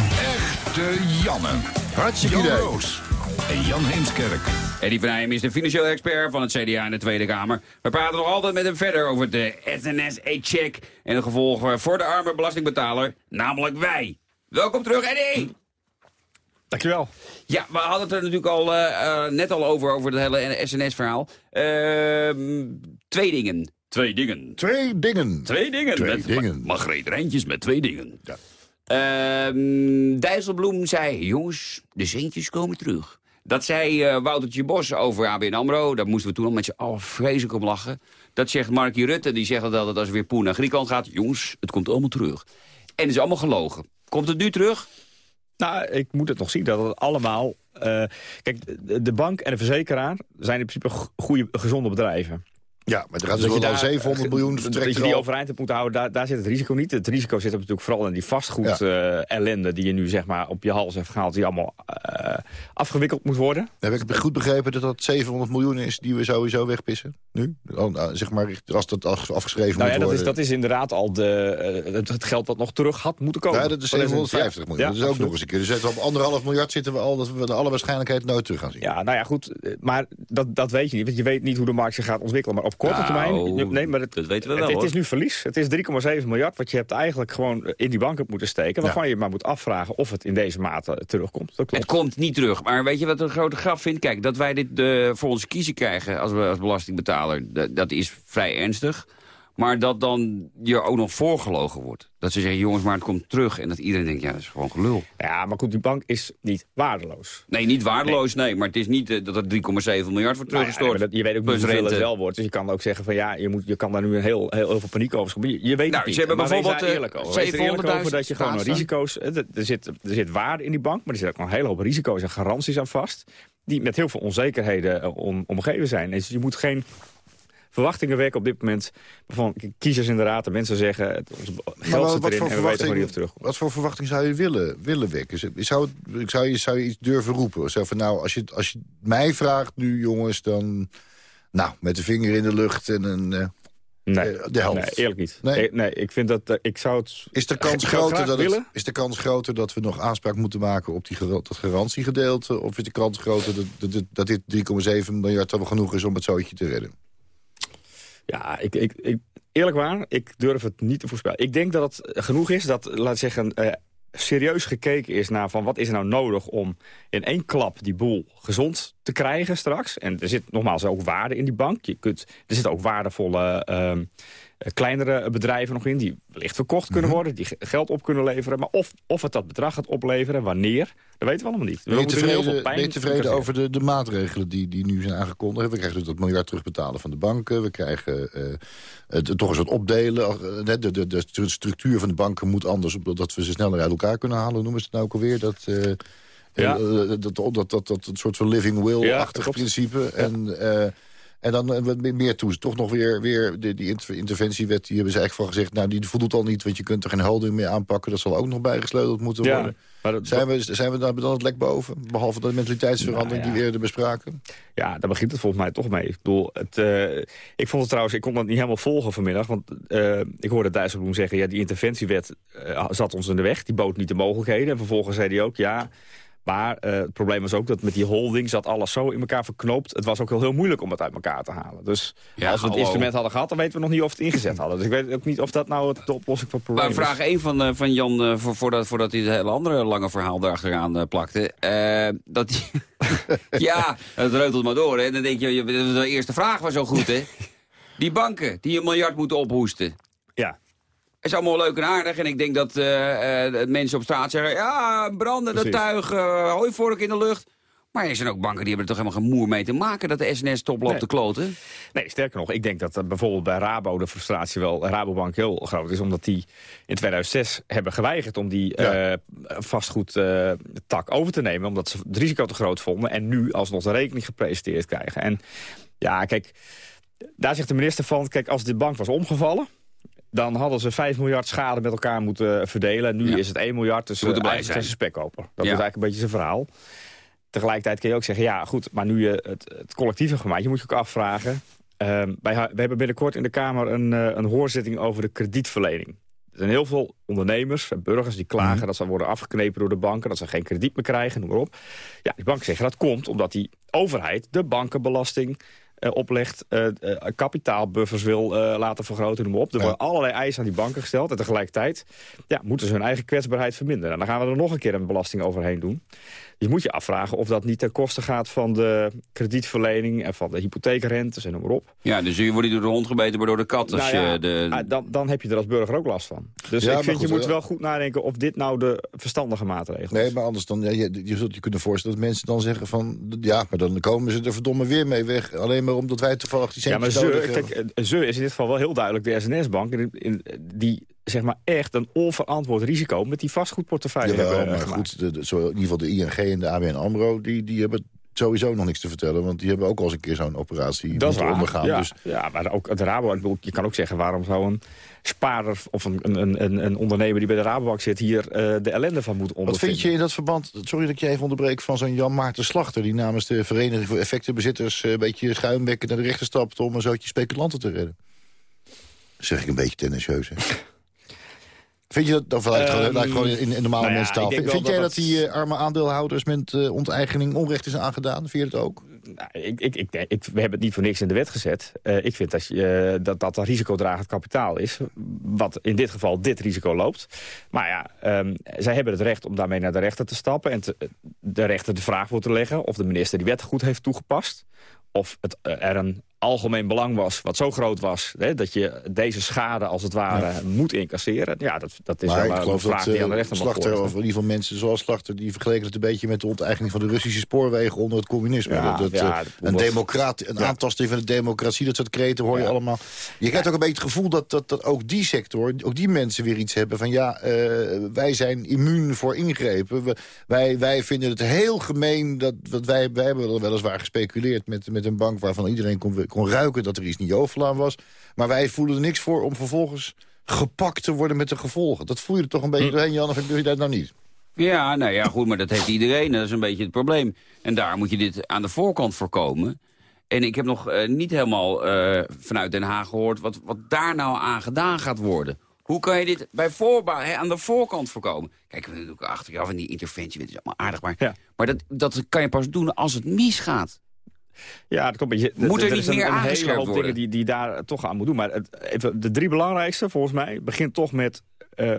Echte Janne. hartstikke Jan idee. Roos en Jan Heemskerk. Eddie van Heijem is de financieel expert van het CDA in de Tweede Kamer. We praten nog altijd met hem verder over de SNS-E-check... en de gevolgen voor de arme belastingbetaler, namelijk wij. Welkom terug, Eddie! Dankjewel. Ja, we hadden het er natuurlijk al eh, eh, net al over, over het hele SNS-verhaal. Ehm, twee dingen. Twee dingen. Twee dingen. Twee dingen. Twee met dingen. Ma Margreet Rijntjes met twee dingen. Ja. Ehm, Dijsselbloem zei, jongens, de centjes komen terug. Dat zei eh, Woutertje Bos over ABN AMRO. Daar moesten we toen al met z'n allen vreselijk om lachen. Dat zegt Markie Rutte, die zegt dat als er weer poen naar Griekenland gaat... jongens, het komt allemaal terug. En het is allemaal gelogen. Komt het nu terug? Nou, ik moet het nog zien dat het allemaal... eh, kijk, de, bank en de verzekeraar zijn in principe go- goede, gezonde bedrijven. Ja, maar er gaat dus je wel al daar, 700 miljoen Dat je die al. overeind hebt moeten houden, daar, daar zit het risico niet. Het risico zit natuurlijk vooral in die vastgoed eh, ellende... die je nu zeg maar op je hals hebt gehaald... die allemaal eh, afgewikkeld moet worden. Heb ik goed begrepen dat dat 700 miljoen is die we sowieso wegpissen? Nu? Nou, zeg maar, als dat af- afgeschreven Nou ja, moet dat is, worden. dat is inderdaad al de, eh, het, geld dat nog terug had moeten komen. Ja, dat is Van deze- 750 ja, miljoen. ja, dat is ook nog eens een keer. Dus we op anderhalf miljard zitten we al... dat we de alle waarschijnlijkheid nooit terug gaan zien. Ja, nou ja, goed. Maar dat, dat weet je niet. Want je weet niet hoe de markt zich gaat ontwikkelen. Maar op korte Nou, termijn... Nee, maar het, dat weten we het, wel, het is nu verlies. Het is 3,7 miljard wat je hebt eigenlijk gewoon in die bank hebt moeten steken. Waarvan je maar moet afvragen of het in deze mate terugkomt. Dat klopt. Het komt niet terug. Maar weet je wat een grote grap vindt? Kijk, dat wij dit eh, voor ons kiezen krijgen als, we, als belastingbetaler... dat is vrij ernstig. Maar dat dan je ook nog voorgelogen wordt. Dat ze zeggen, jongens, maar het komt terug. En dat iedereen denkt, ja, dat is gewoon gelul. Ja, maar goed, die bank is niet waardeloos. Nee, niet waardeloos, nee. Maar het is niet eh, dat er 3,7 miljard wordt Nou ja, teruggestort. je weet ook niet hoeveel het rente. wel wordt. Dus je kan ook zeggen van ja, je, moet, je kan daar nu een heel, heel, heel veel paniek over schoppen. Je, je weet Nou, het ze niet. hebben Maar wees bijvoorbeeld, daar eh, eerlijk over. Wees er eerlijk 700.000 over dat je gewoon risico's... eh, Er, zit, er zit waarde in die bank, maar er zit ook nog een hele hoop risico's en garanties aan vast. Die met heel veel onzekerheden eh, om, omgeven zijn. Dus je moet geen verwachtingen wekken op dit moment. Van kiezers in de raad en mensen zeggen... Het, ons geld wat- zit wat erin voor en we weten gewoon niet of terugkomt. Wat voor verwachting zou je willen, willen wekken? Zou, het- zou, je, zou je iets durven roepen? Zo van, nou, als je, als je mij vraagt nu, jongens, dan... Nou, met de vinger in de lucht en een... eh, Nee, Eh, de helft. nee eerlijk niet. Nee? Nee, ik vind dat... eh, ik zou het... Is de, kans Ik groter dat het, is de kans groter dat we nog aanspraak moeten maken op die, dat garantiegedeelte? Of is de kans groter dat, dat dit 3,7 miljard wel genoeg is om het zootje te redden? Ja, ik, ik, ik, eerlijk waar, ik durf het niet te voorspellen. Ik denk dat het genoeg is dat, laat zeggen... eh, serieus gekeken is naar van wat is er nou nodig om in één klap die boel gezond te krijgen straks. En er zit nogmaals ook waarde in die bank. Je kunt, er zitten ook waardevolle ehm, eh, kleinere bedrijven nog in... die wellicht verkocht kunnen worden, die ge- geld op kunnen leveren. Maar of, of het dat bedrag gaat opleveren, wanneer, dat weten we allemaal niet. We Ben je er heel veel tevreden, pijn ben je tevreden incasseren. over de, de maatregelen die, die nu zijn aangekondigd? We krijgen dus dat miljard terugbetalen van de banken. We krijgen eh, het, toch eens wat opdelen. Eh, De, de, de, structuur van de banken moet anders... zodat we ze sneller uit elkaar kunnen halen. Noemen ze het nou ook alweer? Dat, eh, Ja. eh, dat, dat, dat, dat, dat, een soort van living Ja, will-achtig principe. En, eh, en dan eh, meer toe. Toch nog weer, weer de, die inter- interventiewet, die hebben ze eigenlijk van gezegd... nou, die voldoet al niet, want je kunt er geen holding meer aanpakken. Dat zal ook nog bijgesleuteld moeten Ja, worden. maar dat- zijn, we, zijn we daar dan het lek boven? Behalve de mentaliteitsverandering Nou ja. die we eerder bespraken? Ja, daar begint het volgens mij toch mee. Ik bedoel, het, eh, ik vond het trouwens, ik kon dat niet helemaal volgen vanmiddag. Want eh, ik hoorde Dijsselbloem zeggen, ja, die interventiewet zat ons in de weg. Die bood niet de mogelijkheden. En vervolgens zei hij ook, ja, maar eh, het probleem was ook dat met die holding zat alles zo in elkaar verknoopt. Het was ook heel, heel moeilijk om het uit elkaar te halen. Dus Ja, als we het hallo. instrument hadden gehad, dan weten we nog niet of we het ingezet hadden. Dus ik weet ook niet of dat nou het- de oplossing van het Maar probleem is. vraag 1 van, eh, van Jan, eh, voor, voordat, voordat hij het hele andere lange verhaal erachteraan plakte. eh, dat die- ja, het reutelt maar door. Hè. Dan denk je, je- de eerste vraag was zo goed, hè? Die banken die een miljard moeten ophoesten. Ja. Is allemaal leuk en aardig. En ik denk dat eh, eh, mensen op straat zeggen... ja, brandende Precies. tuig, eh hooivork in de lucht. Maar er zijn ook banken die hebben er toch helemaal geen moer mee te maken... dat de SNS top loopt Nee. te kloten. Nee, sterker nog, ik denk dat bijvoorbeeld bij Rabo de frustratie wel, Rabobank heel groot is. Omdat die in 2006 hebben geweigerd om die vastgoedtak over te nemen. Omdat ze het risico te groot vonden. En nu alsnog de rekening gepresenteerd krijgen. En ja, kijk, daar zegt de minister van... Kijk, als de bank was omgevallen... Dan hadden ze 5 miljard schade met elkaar moeten verdelen. En nu Ja. is het 1 miljard, dus moeten uh, blij zijn ze spekkoper. Dat is eigenlijk een beetje zijn verhaal. Tegelijkertijd kun je ook zeggen, ja goed, maar nu je het, het collectieve gemaakt, je moet je ook afvragen. ehm, wij, we hebben binnenkort in de Kamer een, eh, een hoorzitting over de kredietverlening. Er zijn heel veel ondernemers en burgers die klagen dat ze worden afgeknepen door de banken, dat ze geen krediet meer krijgen, noem maar op. Ja, die banken zeggen dat komt omdat die overheid de bankenbelasting eh, oplegt, eh, eh, kapitaalbuffers wil eh, laten vergroten, noem maar op. Er worden allerlei eisen aan die banken gesteld en tegelijkertijd ja, moeten ze hun eigen kwetsbaarheid verminderen. En dan gaan we er nog een keer een belasting overheen doen. Je moet je afvragen of dat niet ten koste gaat van de kredietverlening... en van de hypotheekrentes en noem maar op. Ja, dus je wordt niet door de hond gebeten, maar door de kat. Als Nou ja, je de... ah, dan, dan heb je er als burger ook last van. Dus Ja, ik vind, goed, je moet wel goed nadenken of dit nou de verstandige maatregel Nee, is. maar anders dan, ja, je, je zult je kunnen voorstellen dat mensen dan zeggen van... ja, maar dan komen ze er verdomme weer mee weg. Alleen maar omdat wij toevallig die Ja, maar centjes ze, kijk, eh, ze is in dit geval wel heel duidelijk de SNS-bank... Die zeg maar echt een onverantwoord risico met die vastgoedportefeuille Jawel, hebben eh, maar gemaakt. goed, de, de- zo, in ieder geval de ING en de ABN AMRO... Die, die hebben sowieso nog niks te vertellen. Want die hebben ook al eens een keer zo'n operatie Dat is moeten waar. ondergaan. Ja, Dus ja, maar ook het bedoel, je kan ook zeggen... waarom zou een spaarder of een, een, een, een ondernemer die bij de Rabobank zit... hier eh, de ellende van moet Wat ondervinden? vind je in dat verband, sorry dat ik je even onderbreek... van zo'n Jan Maarten Slachter... die namens de Vereniging voor Effectenbezitters... eh, een beetje schuimbekken naar de rechter stapt... om een zootje speculanten te redden? Zeg ik een beetje tendentieus, hè? Vind je dat, of laat ik gewoon, in, in normale nou ja, ik denk Vind, jij dat dat die eh, arme aandeelhouders met onteigening onrecht is aangedaan? Vind je dat ook? Nou, ik, ik, ik, we hebben het niet voor niks in de wet gezet. Eh, ik vind dat, je, eh, dat dat risicodragend kapitaal is. Wat in dit geval dit risico loopt. Maar ja, ehm, zij hebben het recht om daarmee naar de rechter te stappen... en de rechter de vraag voor te leggen of de minister die wet goed heeft toegepast. Of het, eh, er een algemeen belang was, wat zo groot was... Hè, dat je deze schade als het ware moet incasseren. Ja, dat, dat is maar wel ik een geloof vraag dat die aan de eh, rechter mag worden. of in ieder geval mensen zoals Slachter... die vergeleken het een beetje met de onteigening van de Russische spoorwegen... onder het communisme. Ja, dat, dat, ja, eh, dat een, was- een aantasting van de democratie, dat soort kreten hoor je allemaal. Je krijgt ook een beetje het gevoel dat, dat, dat ook die sector... ook die mensen weer iets hebben van... ja, eh, wij zijn immuun voor ingrepen. We- wij, wij vinden het heel gemeen dat... dat wij, wij hebben weliswaar gespeculeerd met, met een bank... waarvan iedereen kon, kon ruiken dat er iets niet jovel aan was. Maar wij voelen er niks voor om vervolgens gepakt te worden met de gevolgen. Dat voel je er toch een Hm. beetje doorheen, Jan, of doe je dat nou niet? Ja, nou ja, goed, maar dat heeft iedereen. Dat is een beetje het probleem. En daar moet je dit aan de voorkant voorkomen. En ik heb nog eh, niet helemaal eh, vanuit Den Haag gehoord... Wat, wat daar nou aan gedaan gaat worden. Hoe kan je dit bij voorbouw hè, aan de voorkant voorkomen? Kijk, we doen ook achteraf in die interventie. Dat is allemaal aardig, maar, maar dat, dat kan je pas doen als het misgaat. Ja, dat. Je, Moet er niet een, meer een hele aangescherpt hoop worden? dingen die, die daar toch aan moet doen. Maar het, even, de drie belangrijkste, volgens mij, begint toch met eh,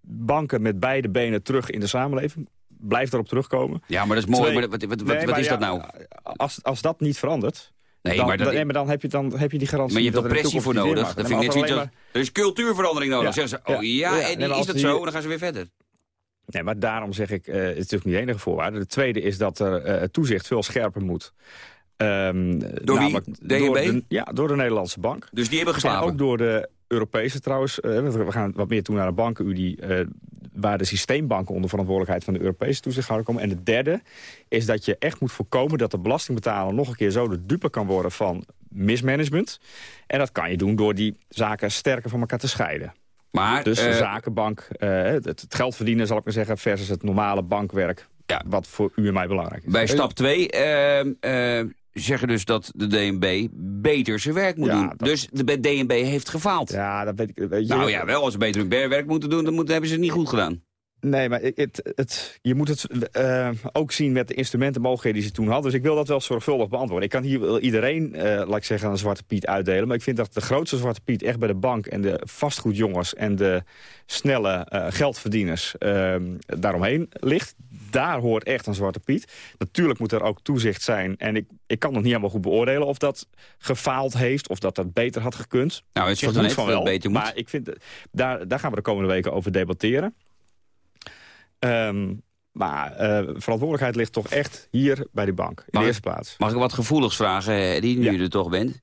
banken met beide benen terug in de samenleving. Blijf erop terugkomen. Ja, maar dat is mooi. Twee- maar wat, wat, wat, Nee, wat maar is ja, dat nou? Als, als dat niet verandert, Nee, dan, maar dat- dan, nee, maar dan, heb je, dan heb je die garantie. Maar je hebt er pressie voor nodig. Dat vind ik net niet als Er is cultuurverandering nodig. Ja. Zeggen ze, oh ja, Ja, en nee, is dat die- zo? En dan gaan ze weer verder. Nee, maar daarom zeg ik, eh, het is natuurlijk niet de enige voorwaarde. De tweede is dat er eh, toezicht veel scherper moet. Ehm, Door wie? namelijk DNB? Door de, ja, door de Nederlandse bank. Dus die hebben En geslapen? ook door de Europese trouwens. eh, we gaan wat meer toe naar de bankenunie... eh, waar de systeembanken onder verantwoordelijkheid van de Europese toezichthouder komen. En de derde is dat je echt moet voorkomen dat de belastingbetaler nog een keer zo de dupe kan worden van mismanagement. En dat kan je doen door die zaken sterker van elkaar te scheiden. Maar, dus de eh, zakenbank, het, het geld verdienen zal ik maar zeggen, versus het normale bankwerk. Wat voor u en mij belangrijk is. Bij stap 2 zeggen dus dat de DNB beter zijn werk moet Ja, doen. Dus de DNB heeft gefaald. Ja, dat weet ik. Weet je, nou ja, wel, als ze beter hun werk moeten doen, dan moeten, hebben ze het niet goed gedaan. Nee, maar het, het, je moet het eh, ook zien met de instrumenten mogelijkheden die ze toen hadden. Dus ik wil dat wel zorgvuldig beantwoorden. Ik kan hier iedereen, eh, laat ik zeggen, een zwarte piet uitdelen. Maar ik vind dat de grootste zwarte piet echt bij de bank en de vastgoedjongens... en de snelle eh, geldverdieners eh, daaromheen ligt. Daar hoort echt een zwarte piet. Natuurlijk moet er ook toezicht zijn. En ik, ik kan nog niet helemaal goed beoordelen of dat gefaald heeft... of dat dat beter had gekund. Nou, het zegt dan dat het beter moet. Maar ik vind, daar, daar gaan we de komende weken over debatteren. Ehm, maar eh, verantwoordelijkheid ligt toch echt hier bij die bank. In Mag de eerste plaats. Mag ik wat gevoeligs vragen, eh, die nu je er toch bent?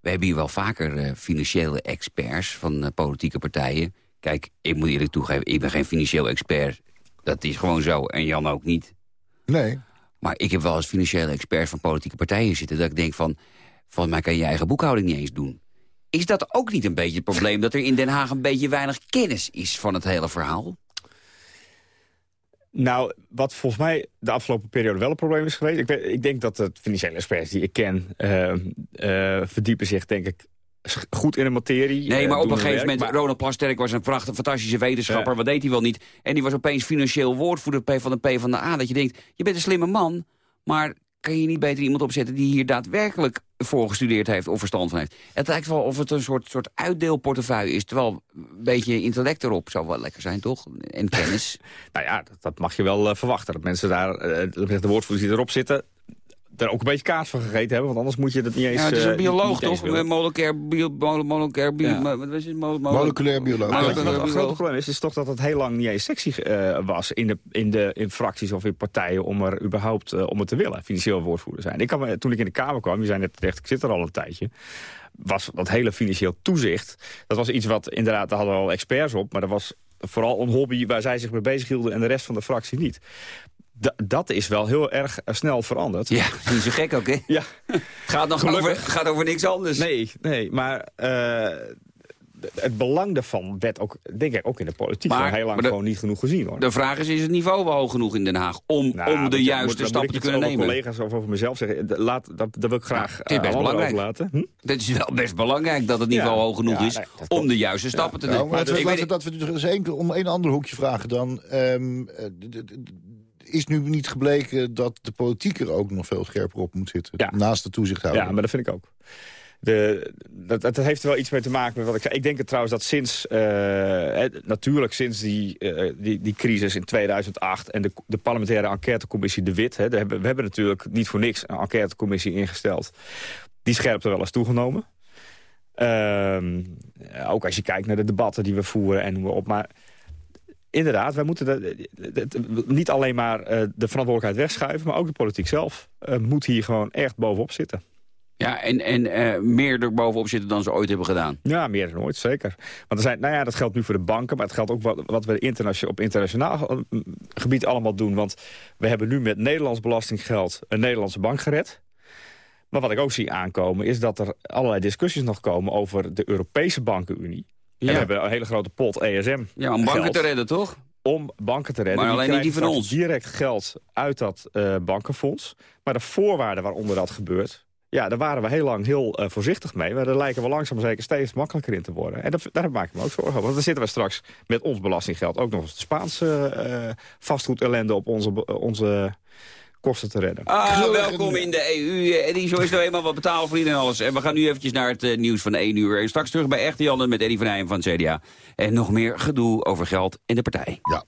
We hebben hier wel vaker eh, financiële experts van politieke partijen. Kijk, ik moet eerlijk toegeven, ik ben geen financieel expert. Dat is gewoon zo. En Jan ook niet. Nee. Maar ik heb wel eens financiële experts van politieke partijen zitten... dat ik denk van, volgens mij kan je je eigen boekhouding niet eens doen. Is dat ook niet een beetje het probleem... dat er in Den Haag een beetje weinig kennis is van het hele verhaal? Nou, wat volgens mij de afgelopen periode wel een probleem is geweest... ik, weet, ik denk dat de financiële experts die ik ken... eh, eh, verdiepen zich, denk ik, goed in de materie. Nee, eh, maar op een gegeven werk, moment... maar- Ronald Plasterk was een prachtige, fantastische wetenschapper. Ja. Wat deed hij wel niet? En die was opeens financieel woordvoerder P van de P van de A. Dat je denkt, je bent een slimme man... maar kan je niet beter iemand opzetten... die hier daadwerkelijk voor gestudeerd heeft of verstand van heeft? Het lijkt wel of het een soort, soort uitdeelportefeuille is. Terwijl een beetje intellect erop zou wel lekker zijn, toch? En kennis. nou ja, dat, dat mag je wel eh, verwachten. Dat mensen daar, eh, de woordvoerders die erop zitten... er ook een beetje kaas van gegeten hebben. Want anders moet je dat niet eens... Ja, het is eh, een bioloog, niet eens toch? Moleculair bio... Moleculair bio... Ja. Wat is het? Mo- mo- Moleculair bioloog. Maar Ja, wat een groot probleem is, is toch dat het heel lang niet eens sexy eh, was in, de, in, de, in fracties of in partijen om er überhaupt eh, om het te willen, financieel woordvoerder zijn. Ik kan toen ik in de Kamer kwam, je zei net terecht, ik zit er al een tijdje, was dat hele financieel toezicht, dat was iets wat inderdaad, daar hadden we al experts op, maar dat was vooral een hobby waar zij zich mee bezig hielden en de rest van de fractie niet. Da- dat is wel heel erg eh, snel veranderd. Ja, niet zo gek ook, hè? Ja. Gaat nog Gelukkig. over, gaat over niks anders. Nee, nee, maar eh, het belang daarvan werd ook, denk ik, ook in de politiek Maar- heel lang maar de- gewoon niet genoeg gezien. Hoor. De vraag is, is het niveau wel hoog genoeg in Den Haag... om, Nou, om de juiste moet- stappen te ik kunnen nemen? collega's of over mezelf zeggen. Laat, dat, dat wil ik graag Het is uh, best belangrijk. overlaten. Hm? Het is wel best belangrijk dat het niveau Ja, hoog genoeg ja, is... nee, dat om de juiste stappen te Nou, nemen. maar Ik laten weet- dat we dus één, om een ander hoekje vragen dan. Ehm, eh, is nu niet gebleken dat de politiek er ook nog veel scherper op moet zitten? Naast de toezichthouder. Ja, maar dat vind ik ook. De, dat, dat heeft er wel iets mee te maken met wat ik zei. Ik denk het trouwens dat sinds, eh, natuurlijk sinds die, eh, die, die crisis in 2008... en de, de parlementaire enquêtecommissie De Wit... Hè, we hebben natuurlijk niet voor niks een enquêtecommissie ingesteld. Die scherpte wel eens toegenomen. Ehm, ook als je kijkt naar de debatten die we voeren en noem maar op. Maar inderdaad, wij moeten de, de- de- niet alleen maar eh, de verantwoordelijkheid wegschuiven... maar ook de politiek zelf eh, moet hier gewoon echt bovenop zitten. Ja, en, en eh, meer er bovenop zitten dan ze ooit hebben gedaan. Ja, meer dan ooit, zeker. Want er zijn, nou ja, dat geldt nu voor de banken, maar het geldt ook wat, wat we op internationaal gebied allemaal doen. Want we hebben nu met Nederlands belastinggeld een Nederlandse bank gered. Maar wat ik ook zie aankomen is dat er allerlei discussies nog komen over de Europese bankenunie. En Ja. we hebben een hele grote pot ESM. Ja, om banken geld te redden, toch? om banken te redden. Maar alleen niet die van straks direct geld uit dat eh, bankenfonds. Maar de voorwaarden waaronder dat gebeurt... Ja, daar waren we heel lang heel eh, voorzichtig mee. Maar daar lijken we langzaam zeker steeds makkelijker in te worden. En dat, daar maak ik me ook zorgen over. Want dan zitten we straks met ons belastinggeld... ook nog eens de Spaanse eh vastgoed ellende op onze, onze kosten te redden. Ah, welkom in de EU. Eddie, zo is het nou eenmaal wat betalen voor iedereen en alles. En we gaan nu eventjes naar het eh, nieuws van 1 uur. En straks terug bij Echte Janne met Eddie van Heijen van CDA. En nog meer gedoe over geld in de partij. Ja.